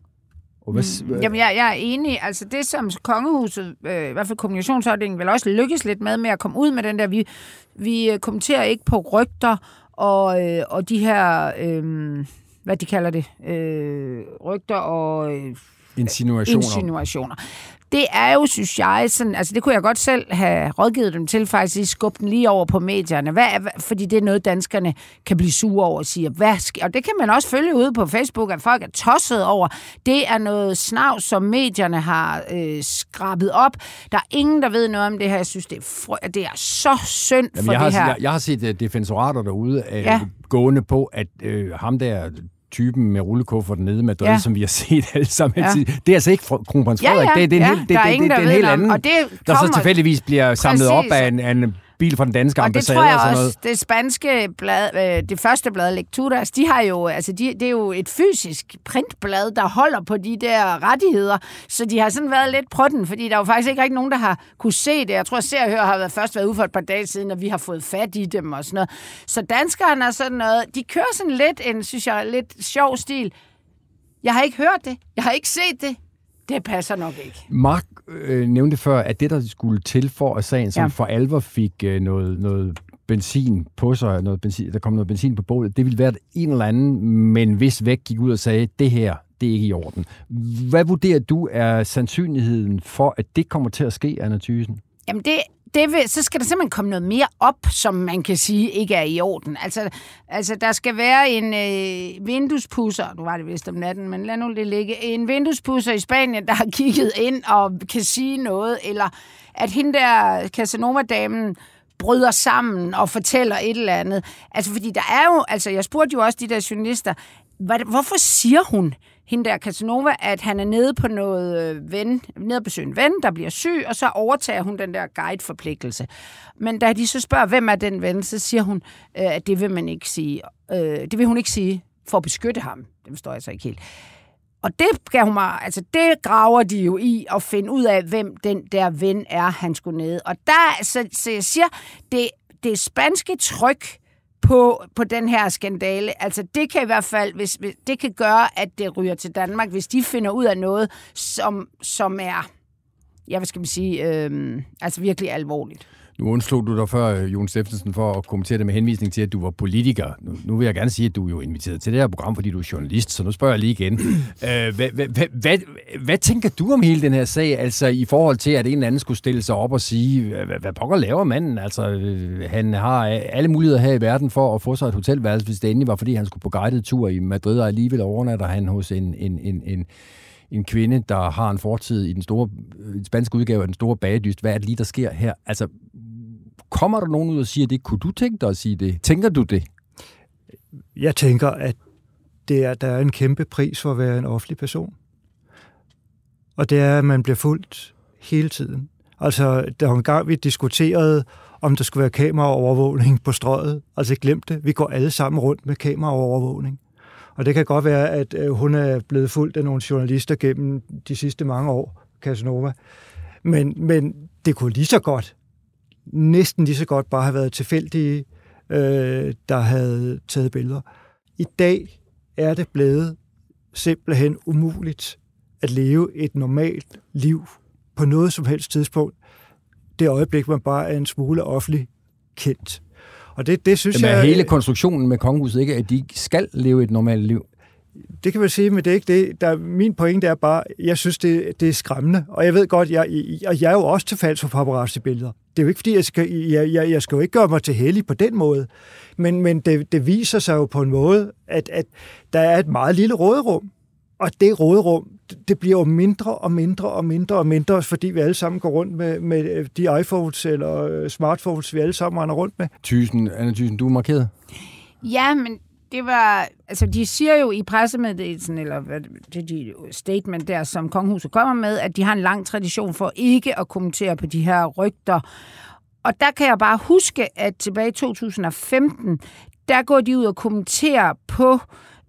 Og hvad, mm. Jamen, jeg, jeg er enig. Altså, det som kongehuset, øh, i hvert fald kommunikationsafdelingen, vil også lykkes lidt med, med at komme ud med den der, vi, vi øh, kommenterer ikke på rygter og, øh, og de her, øh, hvad de kalder det, øh, rygter og... Øh, Insinuationer. Insinuationer det er jo, synes jeg, sådan, altså det kunne jeg godt selv have rådgivet dem til, faktisk skubbe den lige over på medierne, hvad, fordi det er noget, danskerne kan blive sure over og sige, hvad skal, og det kan man også følge ude på Facebook, at folk er tosset over. Det er noget snavs, som medierne har øh, skrabet op. Der er ingen, der ved noget om det her. Jeg synes, det er, fr- det er så synd Jamen, for jeg det har, her. Jeg, jeg har set uh, defensorater derude uh, ja. gående på, at uh, ham der typen med rullekufferten nede med ja. som vi har set alle sammen. Ja. Det er altså ikke kronprins Frederik. Ja, ja. Det, er, det er en, ja, helt, det, det, det, det, det er det der så tilfældigvis bliver samlet Præcis. op af en, en bil fra den danske ambassade. Og det tror jeg og også, det spanske blad, øh, det første blad, Lecturas, de har jo, altså de, det er jo et fysisk printblad, der holder på de der rettigheder, så de har sådan været lidt den, fordi der er jo faktisk ikke rigtig nogen, der har kunne se det. Jeg tror, Se og Hør har været først været ude for et par dage siden, og vi har fået fat i dem og sådan noget. Så danskerne er sådan noget, de kører sådan lidt en, synes jeg, lidt sjov stil. Jeg har ikke hørt det. Jeg har ikke set det. Det passer nok ikke. Mark øh, nævnte før, at det, der skulle til for, at sagen som ja. for alvor fik øh, noget, noget benzin på sig, noget benzin, der kom noget benzin på bålet, det ville være, at en eller anden men hvis væk gik ud og sagde, det her, det er ikke i orden. Hvad vurderer du er sandsynligheden for, at det kommer til at ske, Anna Thysen? Jamen det det vil, så skal der simpelthen komme noget mere op, som man kan sige ikke er i orden. Altså, altså der skal være en øh, vinduespusser, nu var det vist om natten, men lad nu det ligge, en vinduespusser i Spanien, der har kigget ind og kan sige noget, eller at hende der Casanova-damen bryder sammen og fortæller et eller andet. Altså, fordi der er jo, altså jeg spurgte jo også de der journalister, hvad, hvorfor siger hun hende der Casanova, at han er nede på noget øh, ven, nede at besøge en ven, der bliver syg, og så overtager hun den der guide-forpligtelse. Men da de så spørger, hvem er den ven, så siger hun, øh, at det vil man ikke sige. Øh, det vil hun ikke sige for at beskytte ham. Det forstår jeg så ikke helt. Og det gav hun mig, altså det graver de jo i at finde ud af, hvem den der ven er, han skulle ned. Og der, så, så jeg siger, det, det spanske tryk på, på den her skandale, altså det kan i hvert fald, hvis, hvis, det kan gøre, at det ryger til Danmark, hvis de finder ud af noget, som, som er, ja, hvad skal man sige, øh, altså virkelig alvorligt. Nu undslog du dig før, øh, Jon Steffensen, for at kommentere det med henvisning til, at du var politiker. Nu, nu vil jeg gerne sige, at du er jo inviteret til det her program, fordi du er journalist, så nu spørger jeg lige igen. øh, hvad, hvad, hvad, hvad, tænker du om hele den her sag, altså i forhold til, at en eller anden skulle stille sig op og sige, hvad, pokker laver manden? Altså, øh, han har alle muligheder her i verden for at få sig et hotelværelse, hvis det endelig var, fordi han skulle på guided tur i Madrid, og alligevel overnatter han hos en, en, en, en en kvinde, der har en fortid i den store den spanske udgave af den store bagedyst. Hvad er det lige, der sker her? Altså, Kommer der nogen ud og siger det? Kunne du tænke dig at sige det? Tænker du det? Jeg tænker, at det er, der er en kæmpe pris for at være en offentlig person. Og det er, at man bliver fuldt hele tiden. Altså, der var en gang, vi diskuterede, om der skulle være kameraovervågning på strøget. Altså, glem det. Vi går alle sammen rundt med kameraovervågning. Og det kan godt være, at øh, hun er blevet fuldt af nogle journalister gennem de sidste mange år, Casanova. Men, men det kunne lige så godt næsten lige så godt bare have været tilfældige, øh, der havde taget billeder. I dag er det blevet simpelthen umuligt at leve et normalt liv på noget som helst tidspunkt. Det øjeblik, man bare er en smule offentlig kendt. Og det, det synes Jamen, jeg... Hele konstruktionen med kongehuset ikke, at de skal leve et normalt liv? Det kan man sige, men det er ikke det. Der, min pointe er bare, jeg synes, det, det er skræmmende. Og jeg ved godt, jeg, jeg, jeg er jo også til falsk for paparazzi-billeder. Det er jo ikke, fordi jeg skal, jeg, jeg, jeg skal jo ikke gøre mig til heldig på den måde. Men, men det, det viser sig jo på en måde, at, at der er et meget lille råderum. Og det råderum, det bliver jo mindre og mindre og mindre og mindre, fordi vi alle sammen går rundt med, med de iPhones eller øh, smartphones, vi alle sammen render rundt med. Tysen, Anna Tysen, du er markeret? Ja, men det var, altså de siger jo i pressemeddelelsen, eller hvad, det de statement der, som kongehuset kommer med, at de har en lang tradition for ikke at kommentere på de her rygter. Og der kan jeg bare huske, at tilbage i 2015, der går de ud og kommenterer på øh,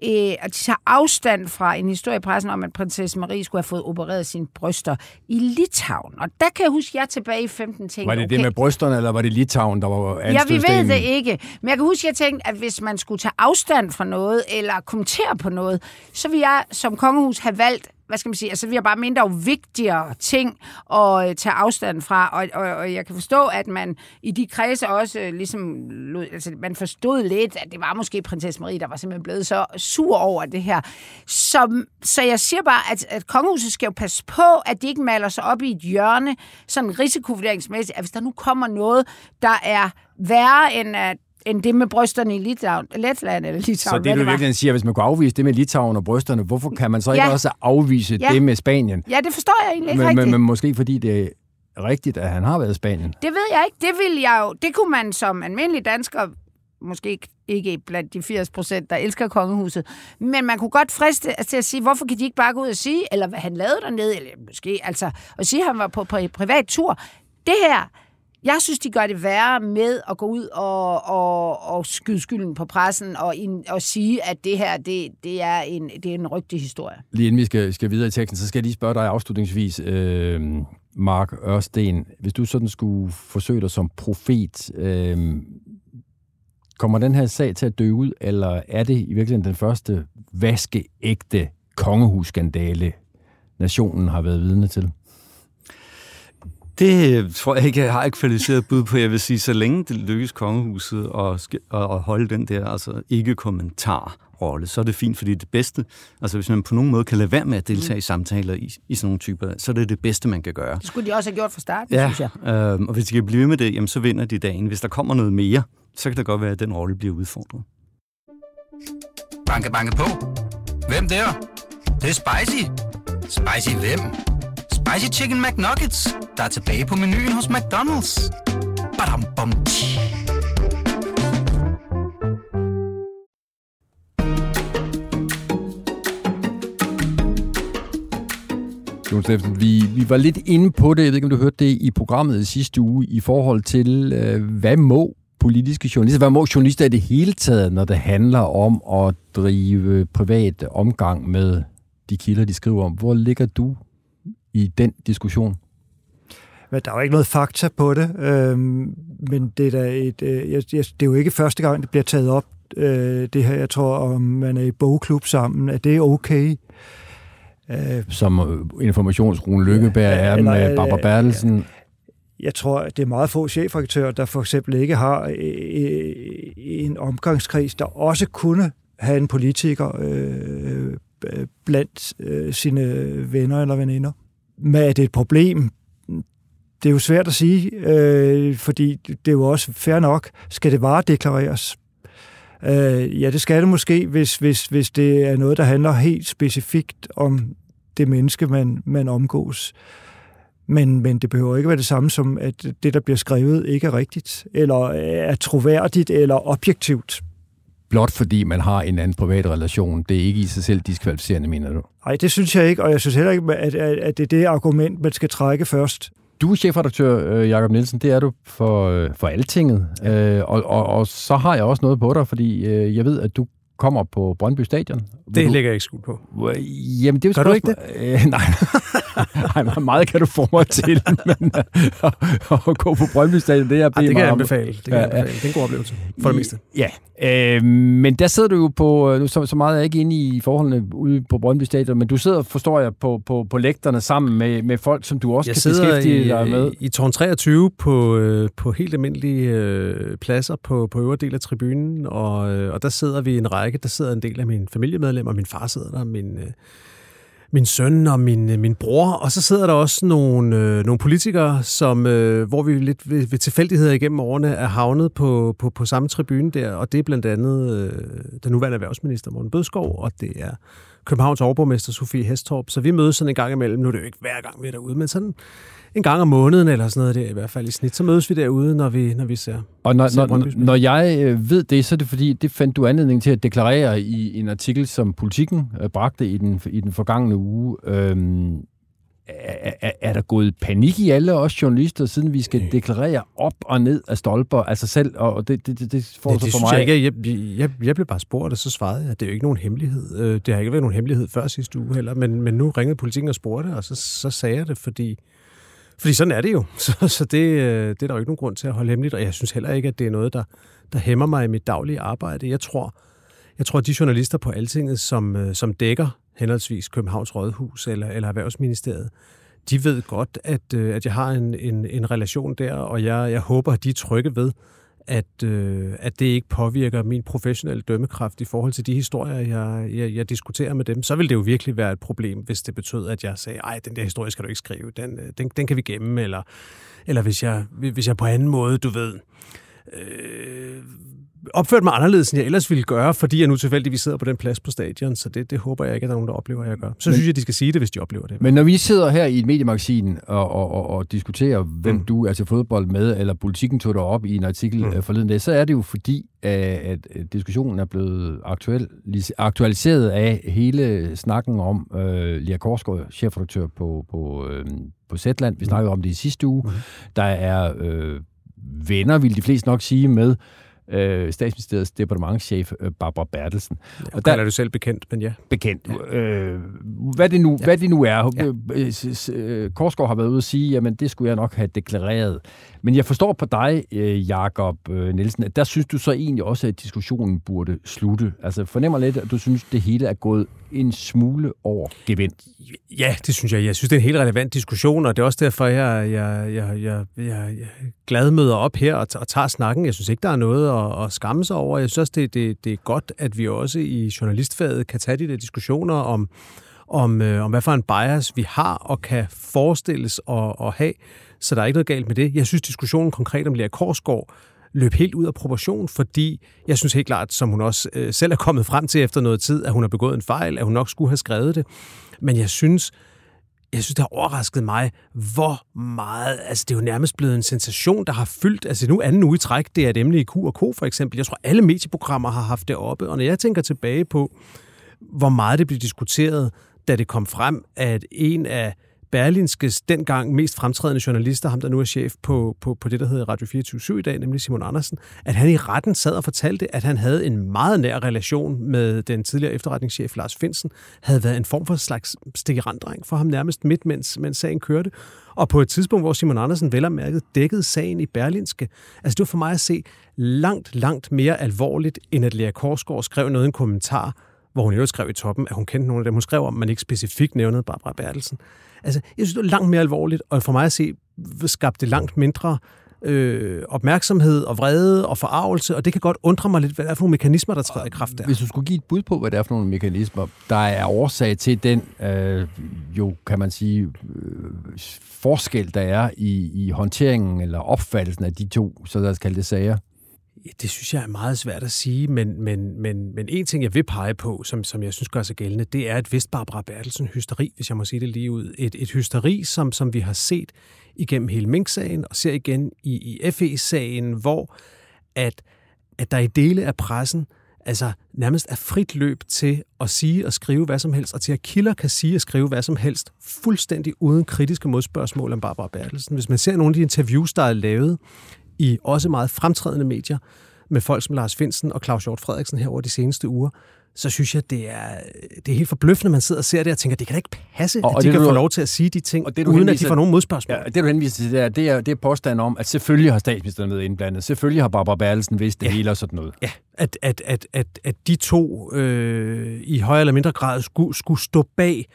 øh, at de tager afstand fra en historie i pressen om, at prinsesse Marie skulle have fået opereret sine bryster i Litauen. Og der kan jeg huske, at jeg tilbage i 15 tænkte... Var det okay, det med brysterne, eller var det Litauen, der var Ja, vi ved det ikke. Men jeg kan huske, at jeg tænkte, at hvis man skulle tage afstand fra noget, eller kommentere på noget, så ville jeg som kongehus have valgt hvad skal man sige, altså vi har bare mindre vigtigere ting at øh, tage afstand fra, og, og, og jeg kan forstå, at man i de kredse også øh, ligesom, altså man forstod lidt, at det var måske prinsesse Marie, der var simpelthen blevet så sur over det her. Så, så jeg siger bare, at, at kongehuset skal jo passe på, at de ikke maler sig op i et hjørne, sådan risikovurderingsmæssigt, at hvis der nu kommer noget, der er værre end at end det med brysterne i Litauen, Letland eller Litauen. Så det, du virkelig siger, hvis man kunne afvise det med Litauen og brysterne, hvorfor kan man så ikke Ja. også afvise Ja. det med Spanien? Ja, det forstår jeg egentlig ikke Men, rigtigt. men, men måske fordi det er rigtigt, at han har været i Spanien. Det ved jeg ikke. Det vil jeg jo. Det kunne man som almindelig dansker måske ikke- ikke blandt de 80 procent, der elsker kongehuset. Men man kunne godt friste til at sige, hvorfor kan de ikke bare gå ud og sige, eller hvad han lavede dernede, eller måske altså, at sige, at han var på pri- privat tur. Det her, jeg synes, de gør det værre med at gå ud og, og, og skyde skylden på pressen og, in, og sige, at det her, det, det, er, en, det er en rygtig historie. Lige inden vi skal, skal videre i teksten, så skal jeg lige spørge dig afslutningsvis, øh, Mark Ørsten. Hvis du sådan skulle forsøge dig som profet, øh, kommer den her sag til at dø ud, eller er det i virkeligheden den første vaskeægte kongehusskandale, nationen har været vidne til? Det tror jeg ikke, jeg har et kvalificeret bud på. Jeg vil sige, så længe det lykkes kongehuset at, at holde den der altså ikke-kommentar rolle, så er det fint, fordi det bedste, altså hvis man på nogen måde kan lade være med at deltage i samtaler i, i sådan nogle typer, så er det det bedste, man kan gøre. Det skulle de også have gjort fra starten, Ja, synes jeg. øh, og hvis de kan blive med det, jamen, så vinder de dagen. Hvis der kommer noget mere, så kan det godt være, at den rolle bliver udfordret. Banke, banke på. Hvem der? Det, det er spicy. Spicy hvem? Spicy Chicken McNuggets, der er tilbage på menuen hos McDonald's. Badum, bom, tji. Jon Steffensen, vi, vi var lidt inde på det, jeg ved ikke, om du hørte det i programmet i sidste uge, i forhold til, øh, hvad må politiske journalister, hvad må journalister i det hele taget, når det handler om at drive privat omgang med de kilder, de skriver om. Hvor ligger du i den diskussion? Men der er jo ikke noget fakta på det, øh, men det er, da et, øh, jeg, det er jo ikke første gang, det bliver taget op, øh, det her, jeg tror, om man er i bogklub sammen, at det er okay. Øh, Som øh, informationsruen Lykkeberg ja, er eller, med Barbara Bertelsen. Ja, jeg tror, det er meget få chefredaktører, der for eksempel ikke har øh, en omgangskreds, der også kunne have en politiker øh, blandt øh, sine venner eller veninder. Men er det et problem? Det er jo svært at sige, øh, fordi det er jo også fair nok. Skal det bare deklareres? Øh, ja, det skal det måske, hvis, hvis, hvis det er noget, der handler helt specifikt om det menneske, man, man omgås. Men, men det behøver ikke være det samme som, at det, der bliver skrevet, ikke er rigtigt, eller er troværdigt, eller objektivt. Blot fordi man har en anden privat relation, det er ikke i sig selv diskvalificerende, mener du? Nej, det synes jeg ikke, og jeg synes heller ikke, at, at, at det er det argument, man skal trække først. Du er chefredaktør, øh, Jakob Nielsen, det er du for, øh, for Altinget, øh, og, og, og så har jeg også noget på dig, fordi øh, jeg ved, at du kommer på Brøndby Stadion. Det du... lægger jeg ikke skud på. Jamen, det er jo du ikke det? Øh, nej. nej, meget kan du få mig til, men at, at gå på Brøndby Stadion, det er jeg Det kan jeg anbefale. Det, kan jeg anbefale. det er en god oplevelse, for det meste. Ja, øh, men der sidder du jo på, øh, nu så, så meget er jeg ikke inde i forholdene ude på Brøndby Stadion, men du sidder, forstår jeg, på, på, på lægterne sammen med, med folk, som du også jeg kan beskæftige i, dig med. i tårn 23 på, øh, på helt almindelige øh, pladser på, på øvre del af tribunen, og, øh, og der sidder vi en række, der sidder en del af mine familiemedlemmer, min far sidder der, min... Øh, min søn og min, øh, min bror, og så sidder der også nogle, øh, nogle politikere, som, øh, hvor vi lidt ved, ved tilfældigheder igennem årene er havnet på, på, på samme tribune der, og det er blandt andet øh, den nuværende erhvervsminister Morten Bødskov, og det er Københavns overborgmester Sofie Hestorp, så vi mødes sådan en gang imellem. Nu er det jo ikke hver gang, vi er derude, men sådan en gang om måneden eller sådan noget der, i hvert fald i snit, så mødes vi derude, når vi, når vi ser. Og når, ser når, når jeg øh, ved det, så er det fordi, det fandt du anledning til at deklarere i en artikel, som Politikken øh, bragte i den, i den forgangne uge. Øhm, er, er, er der gået panik i alle os journalister, siden vi skal deklarere op og ned af stolper, altså selv, og det, det, det, det får så det for mig... Jeg, ikke. Jeg, jeg, jeg blev bare spurgt, og så svarede jeg, at det er jo ikke nogen hemmelighed. Øh, det har ikke været nogen hemmelighed før sidste uge heller, men, men nu ringede politikken og spurgte, og så, så sagde jeg det, fordi fordi sådan er det jo. Så, så det, øh, det er der jo ikke nogen grund til at holde hemmeligt, og jeg synes heller ikke, at det er noget, der, der hæmmer mig i mit daglige arbejde. Jeg tror, jeg tror at de journalister på Altinget, som, øh, som dækker henholdsvis Københavns Rådhus eller, eller Erhvervsministeriet, de ved godt, at, øh, at jeg har en, en, en relation der, og jeg, jeg håber, at de er trygge ved, at, øh, at det ikke påvirker min professionelle dømmekraft i forhold til de historier, jeg, jeg, jeg diskuterer med dem, så vil det jo virkelig være et problem, hvis det betød, at jeg sagde, ej, den der historie skal du ikke skrive, den, øh, den, den kan vi gemme, eller, eller hvis, jeg, hvis jeg på anden måde, du ved, øh, opført mig anderledes, end jeg ellers ville gøre, fordi jeg nu tilfældigvis sidder på den plads på stadion, så det, det håber jeg ikke, at der er nogen, der oplever, at jeg gør. Så men, synes jeg, de skal sige det, hvis de oplever det. Men når vi sidder her i et mediemagasin og, og, og, og diskuterer, hvem mm. du er til fodbold med, eller politikken tog dig op i en artikel mm. forleden dag, så er det jo fordi, at diskussionen er blevet aktuel, aktualiseret af hele snakken om øh, Lia Korsgaard, chefredaktør på, på, øh, på Zetland. Vi mm. snakkede om det i sidste uge. Mm. Der er øh, venner, vil de fleste nok sige, med øh, statsministeriets departementschef øh, Barbara Bertelsen. Ja, og der er du selv bekendt, men ja. Bekendt. Ja. Øh, hvad, det nu, ja. hvad det nu er. Ja. Øh, øh, Korsgaard har været ude at sige, jamen det skulle jeg nok have deklareret. Men jeg forstår på dig, øh, Jakob Nielsen, at der synes du så egentlig også, at diskussionen burde slutte. Altså fornemmer lidt, at du synes, det hele er gået en smule over gevind. Ja, det synes jeg. Jeg synes, det er en helt relevant diskussion, og det er også derfor, jeg, jeg, jeg, jeg, jeg, jeg glad møder op her og, og tager snakken. Jeg synes ikke, der er noget at, at skamme sig over. Jeg synes også, det, det, det er godt, at vi også i journalistfaget kan tage de der diskussioner om, om, øh, om hvad for en bias vi har og kan forestilles at, at have. Så der er ikke noget galt med det. Jeg synes, diskussionen konkret om Lea Korsgaard løb helt ud af proportion, fordi jeg synes helt klart, som hun også øh, selv er kommet frem til efter noget tid, at hun har begået en fejl, at hun nok skulle have skrevet det. Men jeg synes, jeg synes, det har overrasket mig, hvor meget, altså det er jo nærmest blevet en sensation, der har fyldt, altså nu anden uge i træk, det er et emne i Q&K for eksempel. Jeg tror, alle medieprogrammer har haft det oppe, og når jeg tænker tilbage på, hvor meget det blev diskuteret, da det kom frem, at en af Berlinskes dengang mest fremtrædende journalister, ham der nu er chef på, på, på det, der hedder Radio 24 i dag, nemlig Simon Andersen, at han i retten sad og fortalte, at han havde en meget nær relation med den tidligere efterretningschef Lars Finsen, havde været en form for slags stikkeranddreng for ham nærmest midt, mens, mens sagen kørte. Og på et tidspunkt, hvor Simon Andersen vel og mærket dækkede sagen i Berlinske, altså det var for mig at se langt, langt mere alvorligt, end at Lea Korsgaard skrev noget i en kommentar, hvor hun jo skrev i toppen, at hun kendte nogle af dem. Hun skrev om, man ikke specifikt nævnede Barbara Bertelsen. Altså, jeg synes, det var langt mere alvorligt, og for mig at se, skabte det langt mindre øh, opmærksomhed og vrede og forarvelse, og det kan godt undre mig lidt, hvad det er for nogle mekanismer, der træder i kraft der. Hvis du skulle give et bud på, hvad det er for nogle mekanismer, der er årsag til den, øh, jo kan man sige, øh, forskel, der er i, i håndteringen eller opfattelsen af de to, så lad os kalde det sager. Det synes jeg er meget svært at sige, men, men, men, men en ting, jeg vil pege på, som, som jeg synes gør sig gældende, det er et vist Barbara Bertelsen-hysteri, hvis jeg må sige det lige ud. Et, et hysteri, som, som vi har set igennem hele Mink-sagen, og ser igen i, i FE-sagen, hvor at, at der i dele af pressen altså nærmest er frit løb til at sige og skrive hvad som helst, og til at kilder kan sige og skrive hvad som helst, fuldstændig uden kritiske modspørgsmål om Barbara Bertelsen. Hvis man ser nogle af de interviews, der er lavet i også meget fremtrædende medier med folk som Lars Finsen og Claus Hjort Frederiksen her over de seneste uger, så synes jeg, det er, det er helt forbløffende, man sidder og ser det og tænker, det kan da ikke passe, og, at de det, kan du, få lov til at sige de ting, og det, uden at de får nogen modspørgsmål. Ja, det du henviser til, det er, det er, det er påstanden om, at selvfølgelig har statsministeren med indblandet, selvfølgelig har Barbara Bertelsen vidst det ja. hele og sådan noget. Ja, at, at, at, at, at de to øh, i højere eller mindre grad skulle, skulle stå bag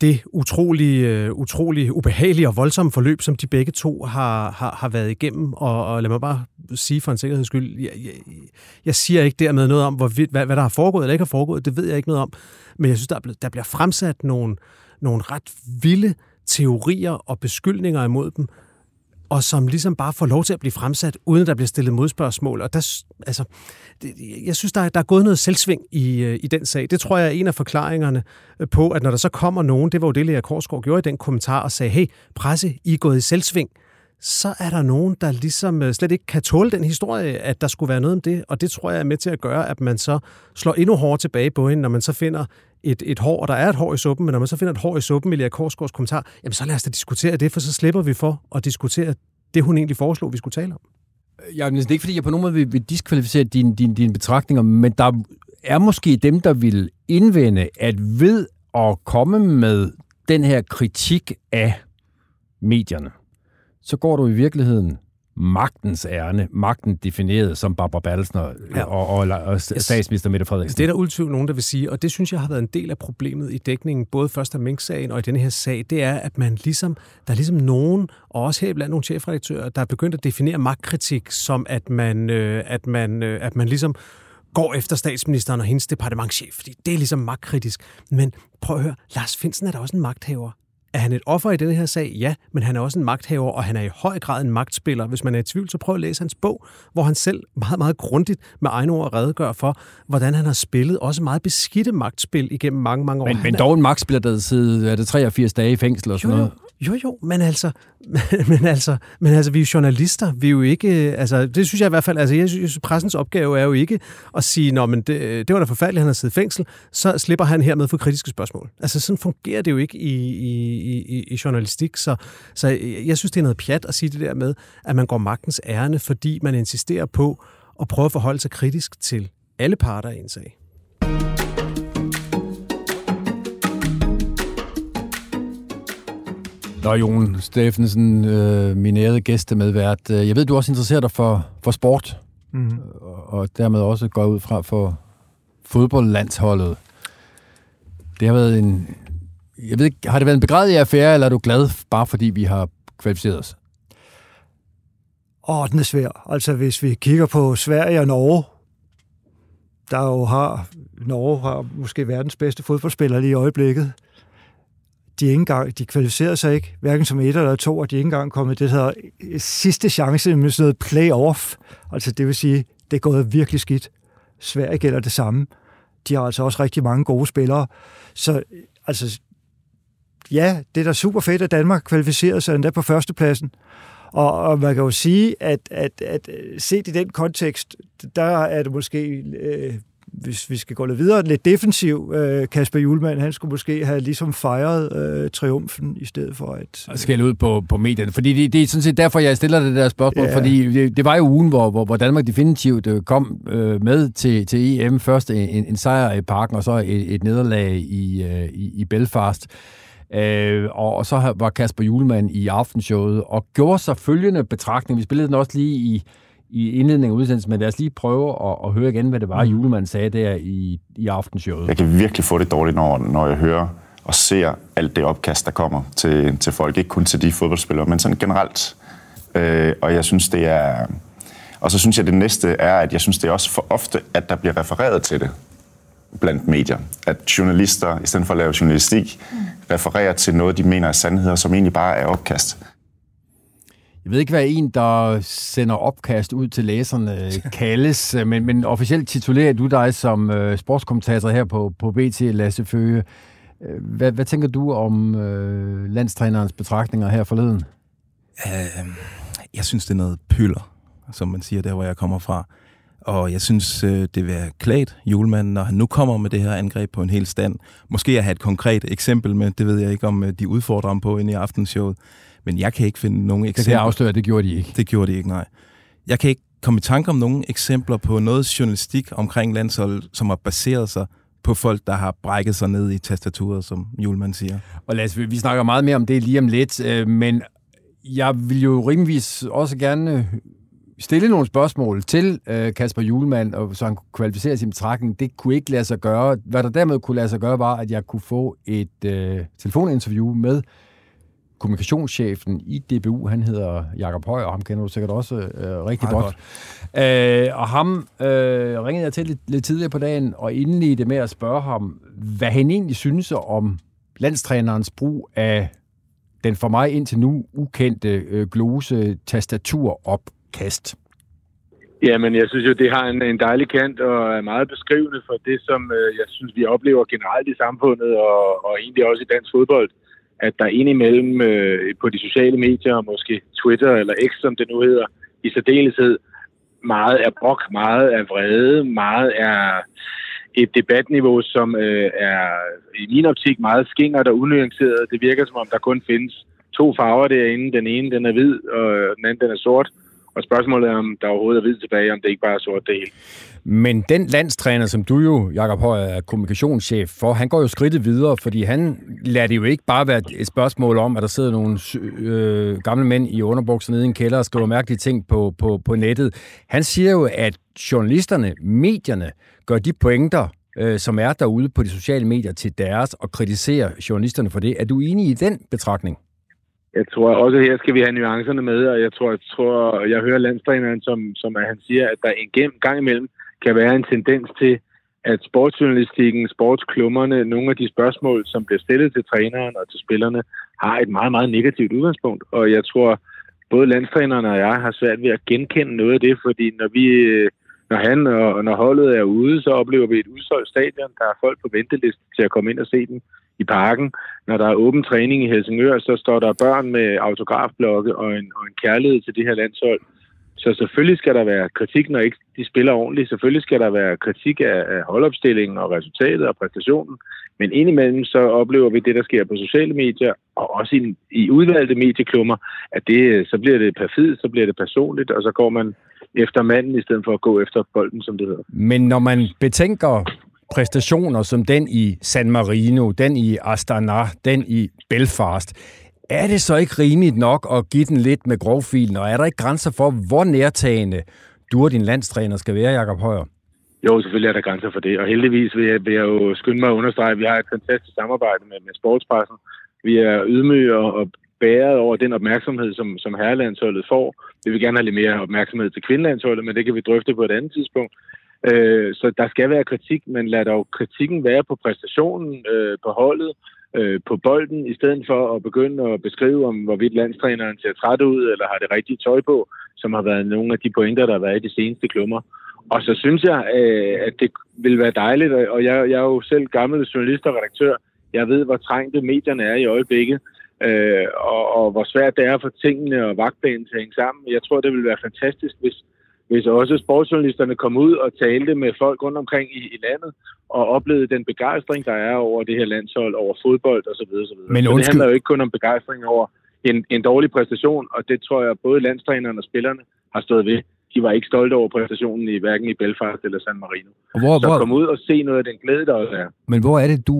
det utrolig, øh, utrolig ubehagelige og voldsomme forløb, som de begge to har, har, har været igennem. Og, og lad mig bare sige for en sikkerheds skyld, jeg, jeg, jeg siger ikke dermed noget om, hvor, hvad, hvad der har foregået eller ikke har foregået, det ved jeg ikke noget om. Men jeg synes, der, er blevet, der bliver fremsat nogle, nogle ret vilde teorier og beskyldninger imod dem, og som ligesom bare får lov til at blive fremsat, uden at der bliver stillet modspørgsmål. Og der, altså, det, jeg synes, der er, der er gået noget selvsving i, øh, i den sag. Det tror jeg er en af forklaringerne øh, på, at når der så kommer nogen, det var jo det, Lea Korsgaard gjorde i den kommentar, og sagde, hey, presse, I er gået i selvsving så er der nogen, der ligesom øh, slet ikke kan tåle den historie, at der skulle være noget om det, og det tror jeg er med til at gøre, at man så slår endnu hårdere tilbage på hende, når man så finder et, et hår, og der er et hår i suppen, men når man så finder et hår i suppen i Lea Korsgaards kommentar, jamen så lad os da diskutere det, for så slipper vi for at diskutere det, hun egentlig foreslog, vi skulle tale om. Ja, men det er ikke, fordi jeg på nogen måde vil, vil diskvalificere dine din, din betragtninger, men der er måske dem, der vil indvende, at ved at komme med den her kritik af medierne, så går du i virkeligheden magtens ærne, magten defineret som Barbara og, ja. og, og, og statsminister Mette Frederiksen. Det er der ultivt nogen, der vil sige, og det synes jeg har været en del af problemet i dækningen, både først af Mink-sagen og i denne her sag, det er, at man ligesom, der er ligesom nogen, og også her blandt nogle chefredaktører, der er begyndt at definere magtkritik som, at man, øh, at man, øh, at man ligesom går efter statsministeren og hendes departementchef, fordi det er ligesom magtkritisk. Men prøv at høre, Lars Finsen er da også en magthaver. Er han et offer i denne her sag? Ja, men han er også en magthaver, og han er i høj grad en magtspiller. Hvis man er i tvivl, så prøv at læse hans bog, hvor han selv meget, meget grundigt med egne ord redegør for, hvordan han har spillet også meget beskidte magtspil igennem mange, mange år. Men, men dog en magtspiller, der sidder er det 83 dage i fængsel og sådan jo, noget. Jo, jo, men altså, men altså, men altså, vi er jo journalister, vi er jo ikke, øh, altså, det synes jeg i hvert fald, altså, jeg synes, pressens opgave er jo ikke at sige, nå, men det, øh, det var da forfærdeligt, han har siddet i fængsel, så slipper han hermed for kritiske spørgsmål. Altså, sådan fungerer det jo ikke i, i, i, i journalistik, så, så jeg synes, det er noget pjat at sige det der med, at man går magtens ærne, fordi man insisterer på at prøve at forholde sig kritisk til alle parter i en sag. Nå, Jon Steffensen, øh, min ærede gæstemedvært. Øh, jeg ved, du også interesserer dig for, for sport, mm. og dermed også går ud fra for fodboldlandsholdet. Det har været en... Jeg ved ikke, har det været en begravet affære, eller er du glad bare fordi vi har kvalificeret os? Åh, oh, den er svær. Altså, hvis vi kigger på Sverige og Norge, der jo har... Norge har måske verdens bedste fodboldspiller lige i øjeblikket de ikke engang, de kvalificerede sig ikke, hverken som et eller to, og de er ikke engang kommet det her øh, sidste chance med sådan noget play-off. Altså det vil sige, det er gået virkelig skidt. Sverige gælder det samme. De har altså også rigtig mange gode spillere. Så øh, altså, ja, det er da super fedt, at Danmark kvalificerede sig endda på førstepladsen. Og, og man kan jo sige, at, at, at øh, set i den kontekst, der er det måske øh, hvis vi skal gå lidt videre, lidt defensiv, øh, Kasper Julemand, han skulle måske have ligesom fejret øh, triumfen, i stedet for at... Øh... Skal ud på, på medierne, fordi det, det er sådan set derfor, jeg stiller det der spørgsmål, ja. fordi det, det var jo ugen, hvor, hvor, hvor Danmark definitivt øh, kom øh, med til, til EM. Først en, en sejr i parken, og så et, et nederlag i, øh, i, i Belfast. Øh, og, og så var Kasper Julemand i aftenshowet og gjorde sig følgende betragtning. Vi spillede den også lige i i indledningen af udsendelsen, men lad os lige prøve at, at høre igen, hvad det var, mm. julemanden sagde der i, i aftenshowet. Jeg kan virkelig få det dårligt, når, når jeg hører og ser alt det opkast, der kommer til, til folk. Ikke kun til de fodboldspillere, men sådan generelt. Øh, og jeg synes, det er... Og så synes jeg, det næste er, at jeg synes, det er også for ofte, at der bliver refereret til det blandt medier. At journalister, i stedet for at lave journalistik, mm. refererer til noget, de mener er sandheder, som egentlig bare er opkast. Jeg ved ikke, hvad en, der sender opkast ud til læserne, kaldes, men, men officielt titulerer du dig som uh, sportskommentator her på, på BT, Lasse Føge. Øh, hvad, hvad tænker du om uh, landstrænerens betragtninger her forleden? Uh, jeg synes, det er noget pyller, som man siger der, hvor jeg kommer fra. Og jeg synes, det vil være klædt julemanden, når han nu kommer med det her angreb på en hel stand. Måske at have et konkret eksempel med, det ved jeg ikke, om de udfordrer ham på inde i aftenshowet. Men jeg kan ikke finde nogen eksempler. Det kan afsløre, det gjorde de ikke. Det gjorde de ikke, nej. Jeg kan ikke komme i tanke om nogen eksempler på noget journalistik omkring landshold, som har baseret sig på folk, der har brækket sig ned i tastaturet, som Julemand siger. Og lad os, vi snakker meget mere om det lige om lidt, øh, men jeg vil jo rimeligvis også gerne stille nogle spørgsmål til øh, Kasper Julemand, og så han kunne kvalificere sin betragtning. Det kunne ikke lade sig gøre. Hvad der dermed kunne lade sig gøre, var, at jeg kunne få et øh, telefoninterview med kommunikationschefen i DBU, han hedder Jakob Høj, og ham kender du sikkert også øh, rigtig godt. godt. Øh, og ham øh, ringede jeg til lidt, lidt tidligere på dagen, og indledte med at spørge ham, hvad han egentlig synes om landstrænerens brug af den for mig indtil nu ukendte øh, glose tastaturopkast. Jamen, jeg synes jo, det har en, en dejlig kant og er meget beskrivende for det, som øh, jeg synes, vi oplever generelt i samfundet og, og egentlig også i dansk fodbold at der indimellem øh, på de sociale medier, måske Twitter eller X, som det nu hedder, i særdeleshed, meget er brok, meget er vrede, meget er et debatniveau, som øh, er i min optik meget skingert og unuanceret. Det virker som om, der kun findes to farver derinde. Den ene den er hvid, og den anden den er sort. Og spørgsmålet er, om der overhovedet er hvid tilbage, om det ikke bare er sort del. Men den landstræner, som du jo, Jakob Høj, er kommunikationschef for, han går jo skridtet videre, fordi han lader det jo ikke bare være et spørgsmål om, at der sidder nogle øh, gamle mænd i underbukser nede i en kælder og skriver mærkelige ting på, på, på nettet. Han siger jo, at journalisterne, medierne, gør de pointer, øh, som er derude på de sociale medier til deres, og kritiserer journalisterne for det. Er du enig i den betragtning? Jeg tror også her skal vi have nuancerne med, og jeg tror, jeg, tror, jeg hører landstræneren, som, som at han siger, at der en gang imellem kan være en tendens til, at sportsjournalistikken, sportsklummerne, nogle af de spørgsmål, som bliver stillet til træneren og til spillerne, har et meget, meget negativt udgangspunkt. Og jeg tror, både landstræneren og jeg har svært ved at genkende noget af det, fordi når vi når han og når holdet er ude, så oplever vi et udsolgt stadion. Der er folk på venteliste til at komme ind og se den i parken. Når der er åben træning i Helsingør, så står der børn med autografblokke og en, og en kærlighed til det her landshold. Så selvfølgelig skal der være kritik, når ikke de spiller ordentligt. Selvfølgelig skal der være kritik af, af holdopstillingen og resultatet og præstationen. Men indimellem så oplever vi det, der sker på sociale medier, og også i, i udvalgte medieklummer, at det, så bliver det perfidt, så bliver det personligt, og så går man efter manden, i stedet for at gå efter bolden, som det hedder. Men når man betænker præstationer som den i San Marino, den i Astana, den i Belfast, er det så ikke rimeligt nok at give den lidt med grovfilen, og er der ikke grænser for, hvor nærtagende du og din landstræner skal være, Jakob Højer? Jo, selvfølgelig er der grænser for det, og heldigvis vil jeg, vil jeg jo skynde mig at understrege, at vi har et fantastisk samarbejde med, med sportspressen. Vi er ydmyge og, og bæret over den opmærksomhed, som, som herrelandsholdet får. Vi vil gerne have lidt mere opmærksomhed til kvindelandsholdet, men det kan vi drøfte på et andet tidspunkt. Øh, så der skal være kritik, men lad dog kritikken være på præstationen, øh, på holdet, øh, på bolden, i stedet for at begynde at beskrive, om hvorvidt landstræneren ser træt ud, eller har det rigtige tøj på, som har været nogle af de pointer, der har været i de seneste klummer. Og så synes jeg, øh, at det vil være dejligt, og jeg, jeg er jo selv gammel journalist og redaktør. Jeg ved, hvor trængte medierne er i øjeblikket, øh, og, og hvor svært det er for tingene og vagtbanen til at hænge sammen. Jeg tror, det vil være fantastisk, hvis hvis også sportsjournalisterne kom ud og talte med folk rundt omkring i, i landet, og oplevede den begejstring, der er over det her landshold, over fodbold osv. osv. Men Så det undskyld- handler jo ikke kun om begejstring over en, en dårlig præstation, og det tror jeg både landstræneren og spillerne har stået ved. De var ikke stolte over præstationen i hverken i Belfast eller San Marino. Og hvor, Så kom hvor, ud og se noget af den glæde, der også er. men hvor er det, du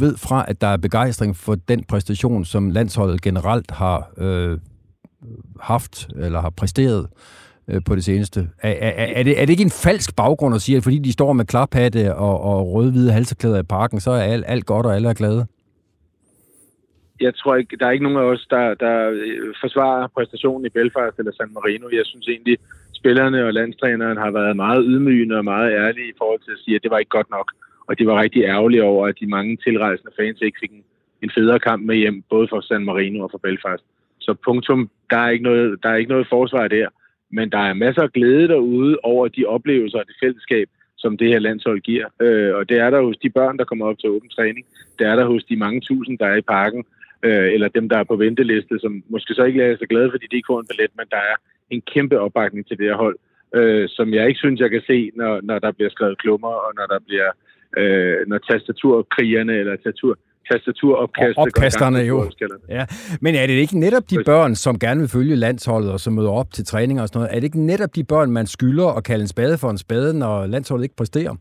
ved fra, at der er begejstring for den præstation, som landsholdet generelt har øh, haft eller har præsteret øh, på det seneste? Er, er, er, det, er det ikke en falsk baggrund at sige, at fordi de står med klaphatte og, og røde-hvide halserklæder i parken, så er alt, alt godt, og alle er glade? jeg tror ikke, der er ikke nogen af os, der, der øh, forsvarer præstationen i Belfast eller San Marino. Jeg synes egentlig, spillerne og landstræneren har været meget ydmygende og meget ærlige i forhold til at sige, at det var ikke godt nok. Og de var rigtig ærgerlige over, at de mange tilrejsende fans ikke fik en, en federe kamp med hjem, både for San Marino og for Belfast. Så punktum, der er ikke noget, der er ikke noget forsvar der. Men der er masser af glæde derude over de oplevelser og det fællesskab, som det her landshold giver. Øh, og det er der hos de børn, der kommer op til åben træning. Det er der hos de mange tusind, der er i parken øh, eller dem, der er på venteliste, som måske så ikke er så glade, fordi de ikke får en billet, men der er en kæmpe opbakning til det her hold, øh, som jeg ikke synes, jeg kan se, når, når der bliver skrevet klummer, og når der bliver øh, når tastaturkrigerne eller tastatur, tastaturopkastet Og opkasterne, gang, jo. Ja, men er det ikke netop de børn, som gerne vil følge landsholdet og som møder op til træning og sådan noget, er det ikke netop de børn, man skylder at kalde en spade for en spade, når landsholdet ikke præsterer?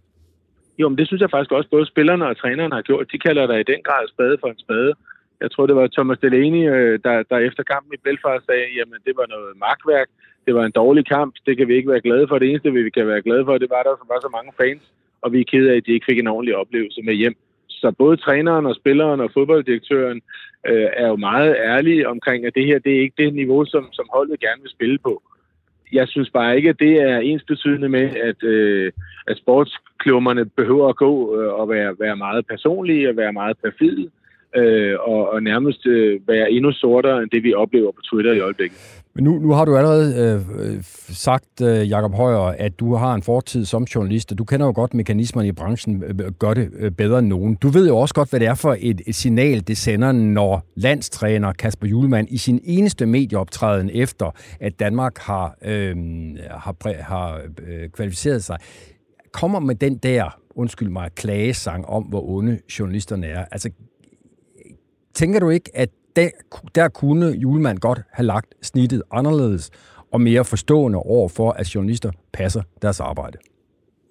Jo, men det synes jeg faktisk også, både spillerne og træneren har gjort. De kalder der i den grad spade for en spade. Jeg tror, det var Thomas Delaney, øh, der, der efter kampen i Belfast sagde, jamen det var noget magtværk, det var en dårlig kamp, det kan vi ikke være glade for. Det eneste, vi kan være glade for, det var, at der var så mange fans, og vi er kede af, at de ikke fik en ordentlig oplevelse med hjem. Så både træneren og spilleren og fodbolddirektøren øh, er jo meget ærlige omkring, at det her det er ikke det niveau, som, som holdet gerne vil spille på. Jeg synes bare ikke, at det er ens betydende med, at, øh, at sportsklummerne behøver at gå øh, og være, være meget personlige og være meget perfide øh, og, og nærmest øh, være endnu sortere end det, vi oplever på Twitter i øjeblikket. Men nu, nu har du allerede øh, øh sagt, øh, Jakob Højer, at du har en fortid som journalist, og du kender jo godt mekanismerne i branchen, øh, øh, gør det øh, bedre end nogen. Du ved jo også godt, hvad det er for et, et signal, det sender, når landstræner Kasper Julemand i sin eneste medieoptræden efter, at Danmark har, øh, har, præ, har øh, kvalificeret sig, kommer med den der, undskyld mig, klagesang om, hvor onde journalisterne er. Altså, tænker du ikke, at der, der kunne Julemand godt have lagt snittet anderledes og mere forstående over for, at journalister passer deres arbejde?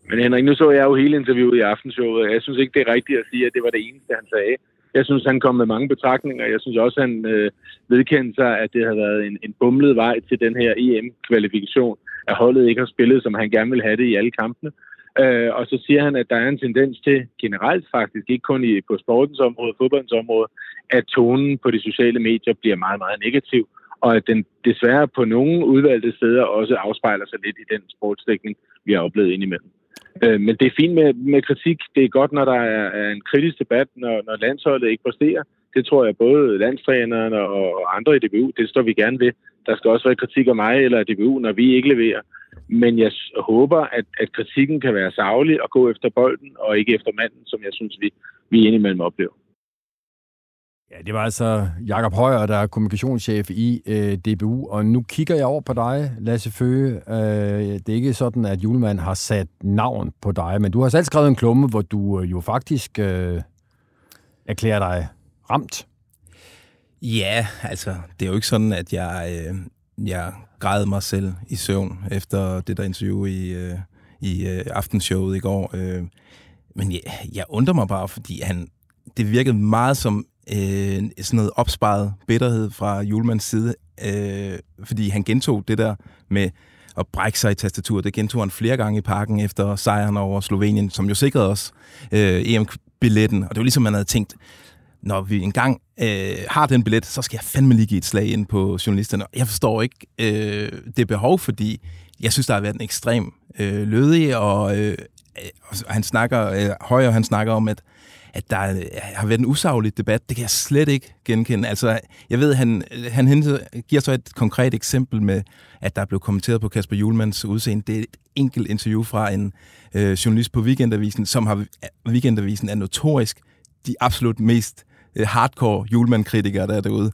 Men Henrik, nu så jeg jo hele interviewet i aftenshowet, og jeg synes ikke, det er rigtigt at sige, at det var det eneste, han sagde. Jeg synes, han kom med mange betragtninger. Jeg synes også, han øh, vedkendte sig, at det har været en, en bumlet vej til den her EM-kvalifikation, at holdet ikke har spillet, som han gerne vil have det i alle kampene. Øh, og så siger han, at der er en tendens til generelt faktisk, ikke kun i, på sportens område, fodboldens område, at tonen på de sociale medier bliver meget, meget negativ, og at den desværre på nogle udvalgte steder også afspejler sig lidt i den sportsdækning, vi har oplevet indimellem. Øh, men det er fint med, med kritik. Det er godt, når der er, er en kritisk debat, når, når landsholdet ikke præsterer. Det tror jeg både landstræneren og, og andre i DBU, det står vi gerne ved. Der skal også være kritik af mig eller af DBU, når vi ikke leverer. Men jeg håber, at, at kritikken kan være savlig og gå efter bolden, og ikke efter manden, som jeg synes, vi, vi indimellem oplever. Ja, det var altså Jakob Højer, der er kommunikationschef i øh, DBU, og nu kigger jeg over på dig, Lasse Føge. Øh, det er ikke sådan, at Julemand har sat navn på dig, men du har selv skrevet en klumme, hvor du øh, jo faktisk øh, erklærer dig ramt. Ja, altså, det er jo ikke sådan, at jeg, øh, jeg græd mig selv i søvn efter det der interview i, øh, i øh, aftenshowet i går. Øh, men jeg, jeg undrer mig bare, fordi han, det virkede meget som øh, sådan noget opsparet bitterhed fra Julemands side, øh, fordi han gentog det der med at brække sig i tastaturet. Det gentog han flere gange i parken efter sejren over Slovenien, som jo sikrede os øh, EM-billetten. Og det var ligesom, man havde tænkt, når vi engang øh, har den billet, så skal jeg fandme lige give et slag ind på journalisterne. Jeg forstår ikke øh, det behov, fordi jeg synes, der har været en ekstrem øh, lødig, og, øh, og han snakker, øh, Højer han snakker om, at at der øh, har været en usaglig debat, det kan jeg slet ikke genkende. Altså, jeg ved, han, han henter, giver så et konkret eksempel med, at der blev kommenteret på Kasper Julmans udseende. Det er et enkelt interview fra en øh, journalist på Weekendavisen, som har Weekendavisen er notorisk de absolut mest øh, hardcore julemand-kritikere, der er derude.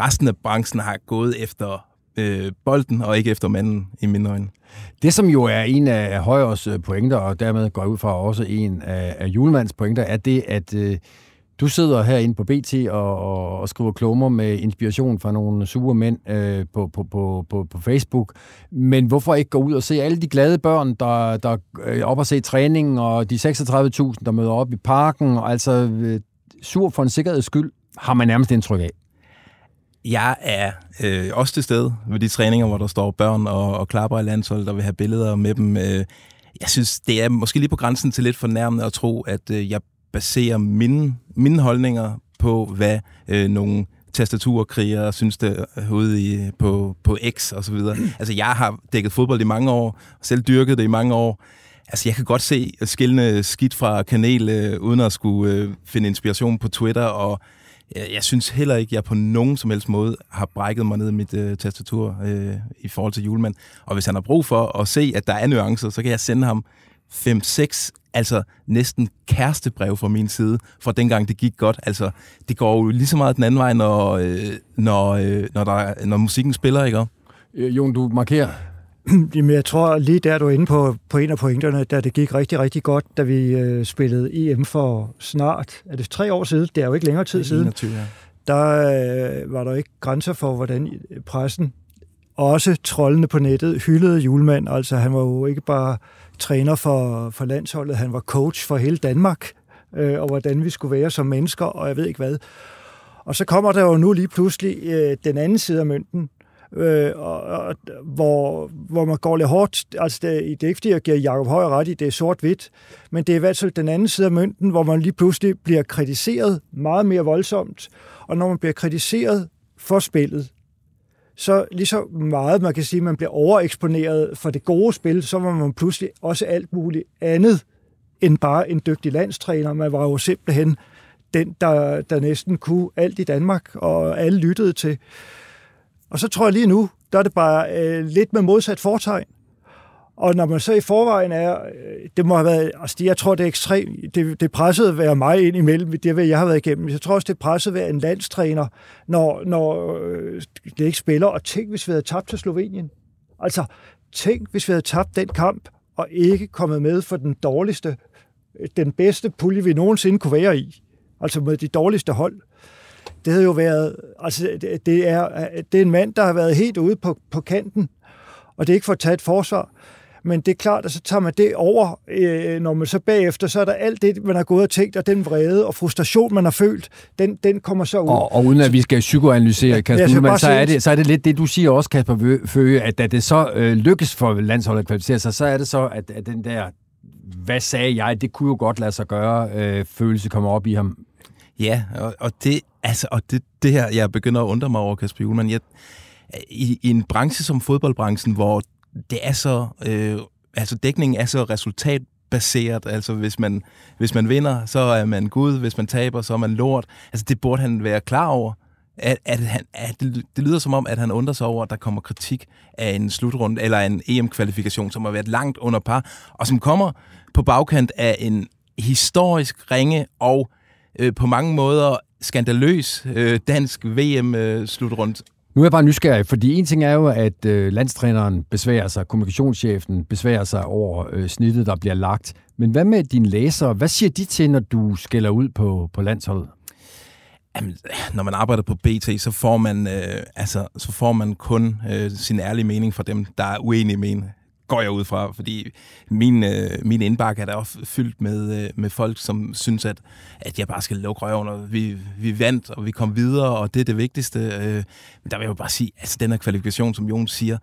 Resten af branchen har gået efter øh, bolden, og ikke efter manden, i mine øjne. Det, som jo er en af Højers øh, pointer, og dermed går ud fra også en af, af Julemands pointer, er det, at øh, du sidder herinde på BT og, og, og skriver klummer med inspiration fra nogle sure mænd øh, på, på, på, på, på Facebook. Men hvorfor ikke gå ud og se alle de glade børn, der, der er op og se træningen, og de 36.000, der møder op i parken, og altså øh, sur for en sikkerheds skyld, har man nærmest indtryk af. Jeg er øh, også til stede ved de træninger, hvor der står børn og, og klapper i landsholdet, der vil have billeder med dem. Øh, jeg synes, det er måske lige på grænsen til lidt fornærmende at tro, at øh, jeg baserer mine, mine holdninger på, hvad øh, nogle tastaturkrigere synes det ude i, på, på X og så videre. Altså, jeg har dækket fodbold i mange år, selv dyrket det i mange år. Altså, jeg kan godt se skillende skidt fra kanel, øh, uden at skulle øh, finde inspiration på Twitter, og jeg, jeg synes heller ikke, jeg på nogen som helst måde har brækket mig ned i mit øh, tastatur øh, i forhold til julemand. Og hvis han har brug for at se, at der er nuancer, så kan jeg sende ham 5-6, altså næsten kærestebrev fra min side, fra dengang det gik godt. Altså, det går jo lige så meget den anden vej, når, øh, når, øh, når, der, når musikken spiller, ikke? Øh, Jon, du markerer. Jamen, jeg tror lige der, du er inde på, på en af pointerne, da det gik rigtig, rigtig godt, da vi øh, spillede EM for snart, er det tre år siden? Det er jo ikke længere tid siden. 21, ja. Der øh, var der ikke grænser for, hvordan pressen, også trollene på nettet, hyldede julemand. Altså, han var jo ikke bare træner for, for landsholdet, han var coach for hele Danmark, øh, og hvordan vi skulle være som mennesker, og jeg ved ikke hvad. Og så kommer der jo nu lige pludselig øh, den anden side af mønten, øh, og, og, hvor, hvor man går lidt hårdt. Altså, det, det er ikke, fordi jeg giver Jacob Højer ret i, det er sort-hvidt, men det er i hvert fald den anden side af mønten, hvor man lige pludselig bliver kritiseret meget mere voldsomt. Og når man bliver kritiseret for spillet, så lige så meget man kan sige, at man bliver overeksponeret for det gode spil, så var man pludselig også alt muligt andet end bare en dygtig landstræner. Man var jo simpelthen den, der, der næsten kunne alt i Danmark, og alle lyttede til. Og så tror jeg lige nu, der er det bare øh, lidt med modsat fortegn. Og når man så i forvejen er, øh, det må have været, altså jeg tror, det er ekstremt, det, det pressede være mig ind imellem, det vil jeg har været igennem. Jeg tror også, det pressede være en landstræner, når, når øh, det ikke spiller. Og tænk, hvis vi havde tabt til Slovenien. Altså, tænk, hvis vi havde tabt den kamp, og ikke kommet med for den dårligste, øh, den bedste pulje, vi nogensinde kunne være i. Altså med de dårligste hold. Det havde jo været, altså det, er, det er en mand, der har været helt ude på, på kanten, og det er ikke for at tage et forsvar. Men det er klart, at så tager man det over, øh, når man så bagefter, så er der alt det, man har gået og tænkt, og den vrede og frustration, man har følt, den, den kommer så ud. Og, og uden at vi skal psykoanalysere, Kasper, ja, men, så, er det, så er det lidt det, du siger også, Kasper Føge, at da det så øh, lykkes for landsholdet at kvalificere sig, så er det så, at, at den der, hvad sagde jeg, det kunne jo godt lade sig gøre, øh, følelse kommer op i ham. Ja, og, og det, altså, og det, det her, jeg begynder at undre mig over, Kasper Julemand. Jeg, i, I en branche som fodboldbranchen, hvor det er så, øh, altså dækningen er så resultatbaseret. Altså hvis man, hvis man vinder, så er man gud. Hvis man taber, så er man lort. Altså det burde han være klar over. At, at han, at det, det lyder som om, at han undrer sig over, at der kommer kritik af en slutrunde, eller en EM-kvalifikation, som har været langt under par, og som kommer på bagkant af en historisk ringe og øh, på mange måder skandaløs øh, dansk VM-slutrunde. Øh, nu er jeg bare nysgerrig, fordi en ting er jo, at øh, landstræneren besværer sig, kommunikationschefen besværer sig over øh, snittet, der bliver lagt. Men hvad med dine læsere? Hvad siger de til, når du skælder ud på, på landsholdet? Jamen, når man arbejder på BT, så får man, øh, altså, så får man kun øh, sin ærlige mening fra dem, der er uenige med en går jeg ud fra, fordi min, øh, min indbakke er da også fyldt med, øh, med folk, som synes, at, at jeg bare skal lukke røven, og vi, vi vandt, og vi kom videre, og det er det vigtigste. Øh, men der vil jeg jo bare sige, altså den her kvalifikation, som Jon siger,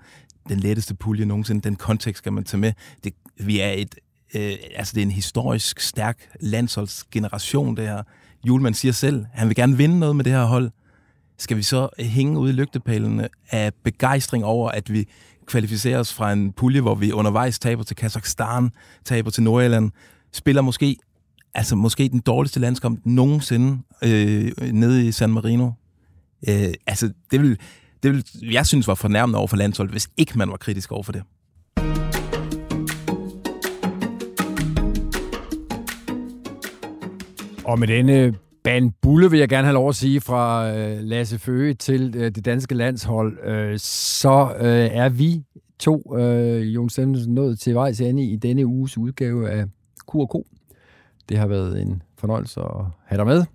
den letteste pulje nogensinde, den kontekst skal man tage med. Det, vi er et, øh, altså det er en historisk stærk landsholdsgeneration, det her. Julemand siger selv, han vil gerne vinde noget med det her hold. Skal vi så hænge ude i lygtepælene af begejstring over, at vi kvalificere os fra en pulje, hvor vi undervejs taber til Kazakhstan, taber til Nordjylland, spiller måske altså måske den dårligste landskamp nogensinde øh, nede i San Marino. Øh, altså, det vil, det vil jeg synes var fornærmende over for landsholdet, hvis ikke man var kritisk over for det. Og med denne Bulle vil jeg gerne have lov at sige fra øh, Lasse Føge til øh, det danske landshold. Øh, så øh, er vi to, øh, Jon Stemmelsen, nået til vejs ende i denne uges udgave af Q&K. Det har været en fornøjelse at have dig med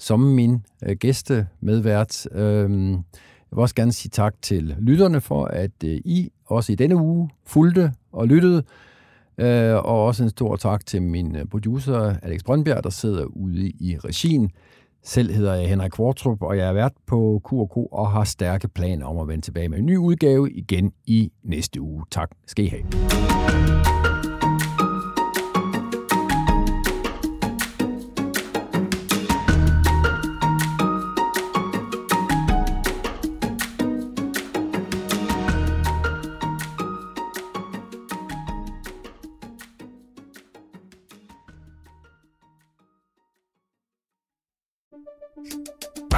som min øh, gæste medvært. Øh, jeg vil også gerne sige tak til lytterne for, at øh, I også i denne uge fulgte og lyttede. Øh, og også en stor tak til min øh, producer, Alex Brøndbjerg, der sidder ude i regien. Selv hedder jeg Henrik Kvartrup, og jeg er vært på Q&K og har stærke planer om at vende tilbage med en ny udgave igen i næste uge. Tak skal I have.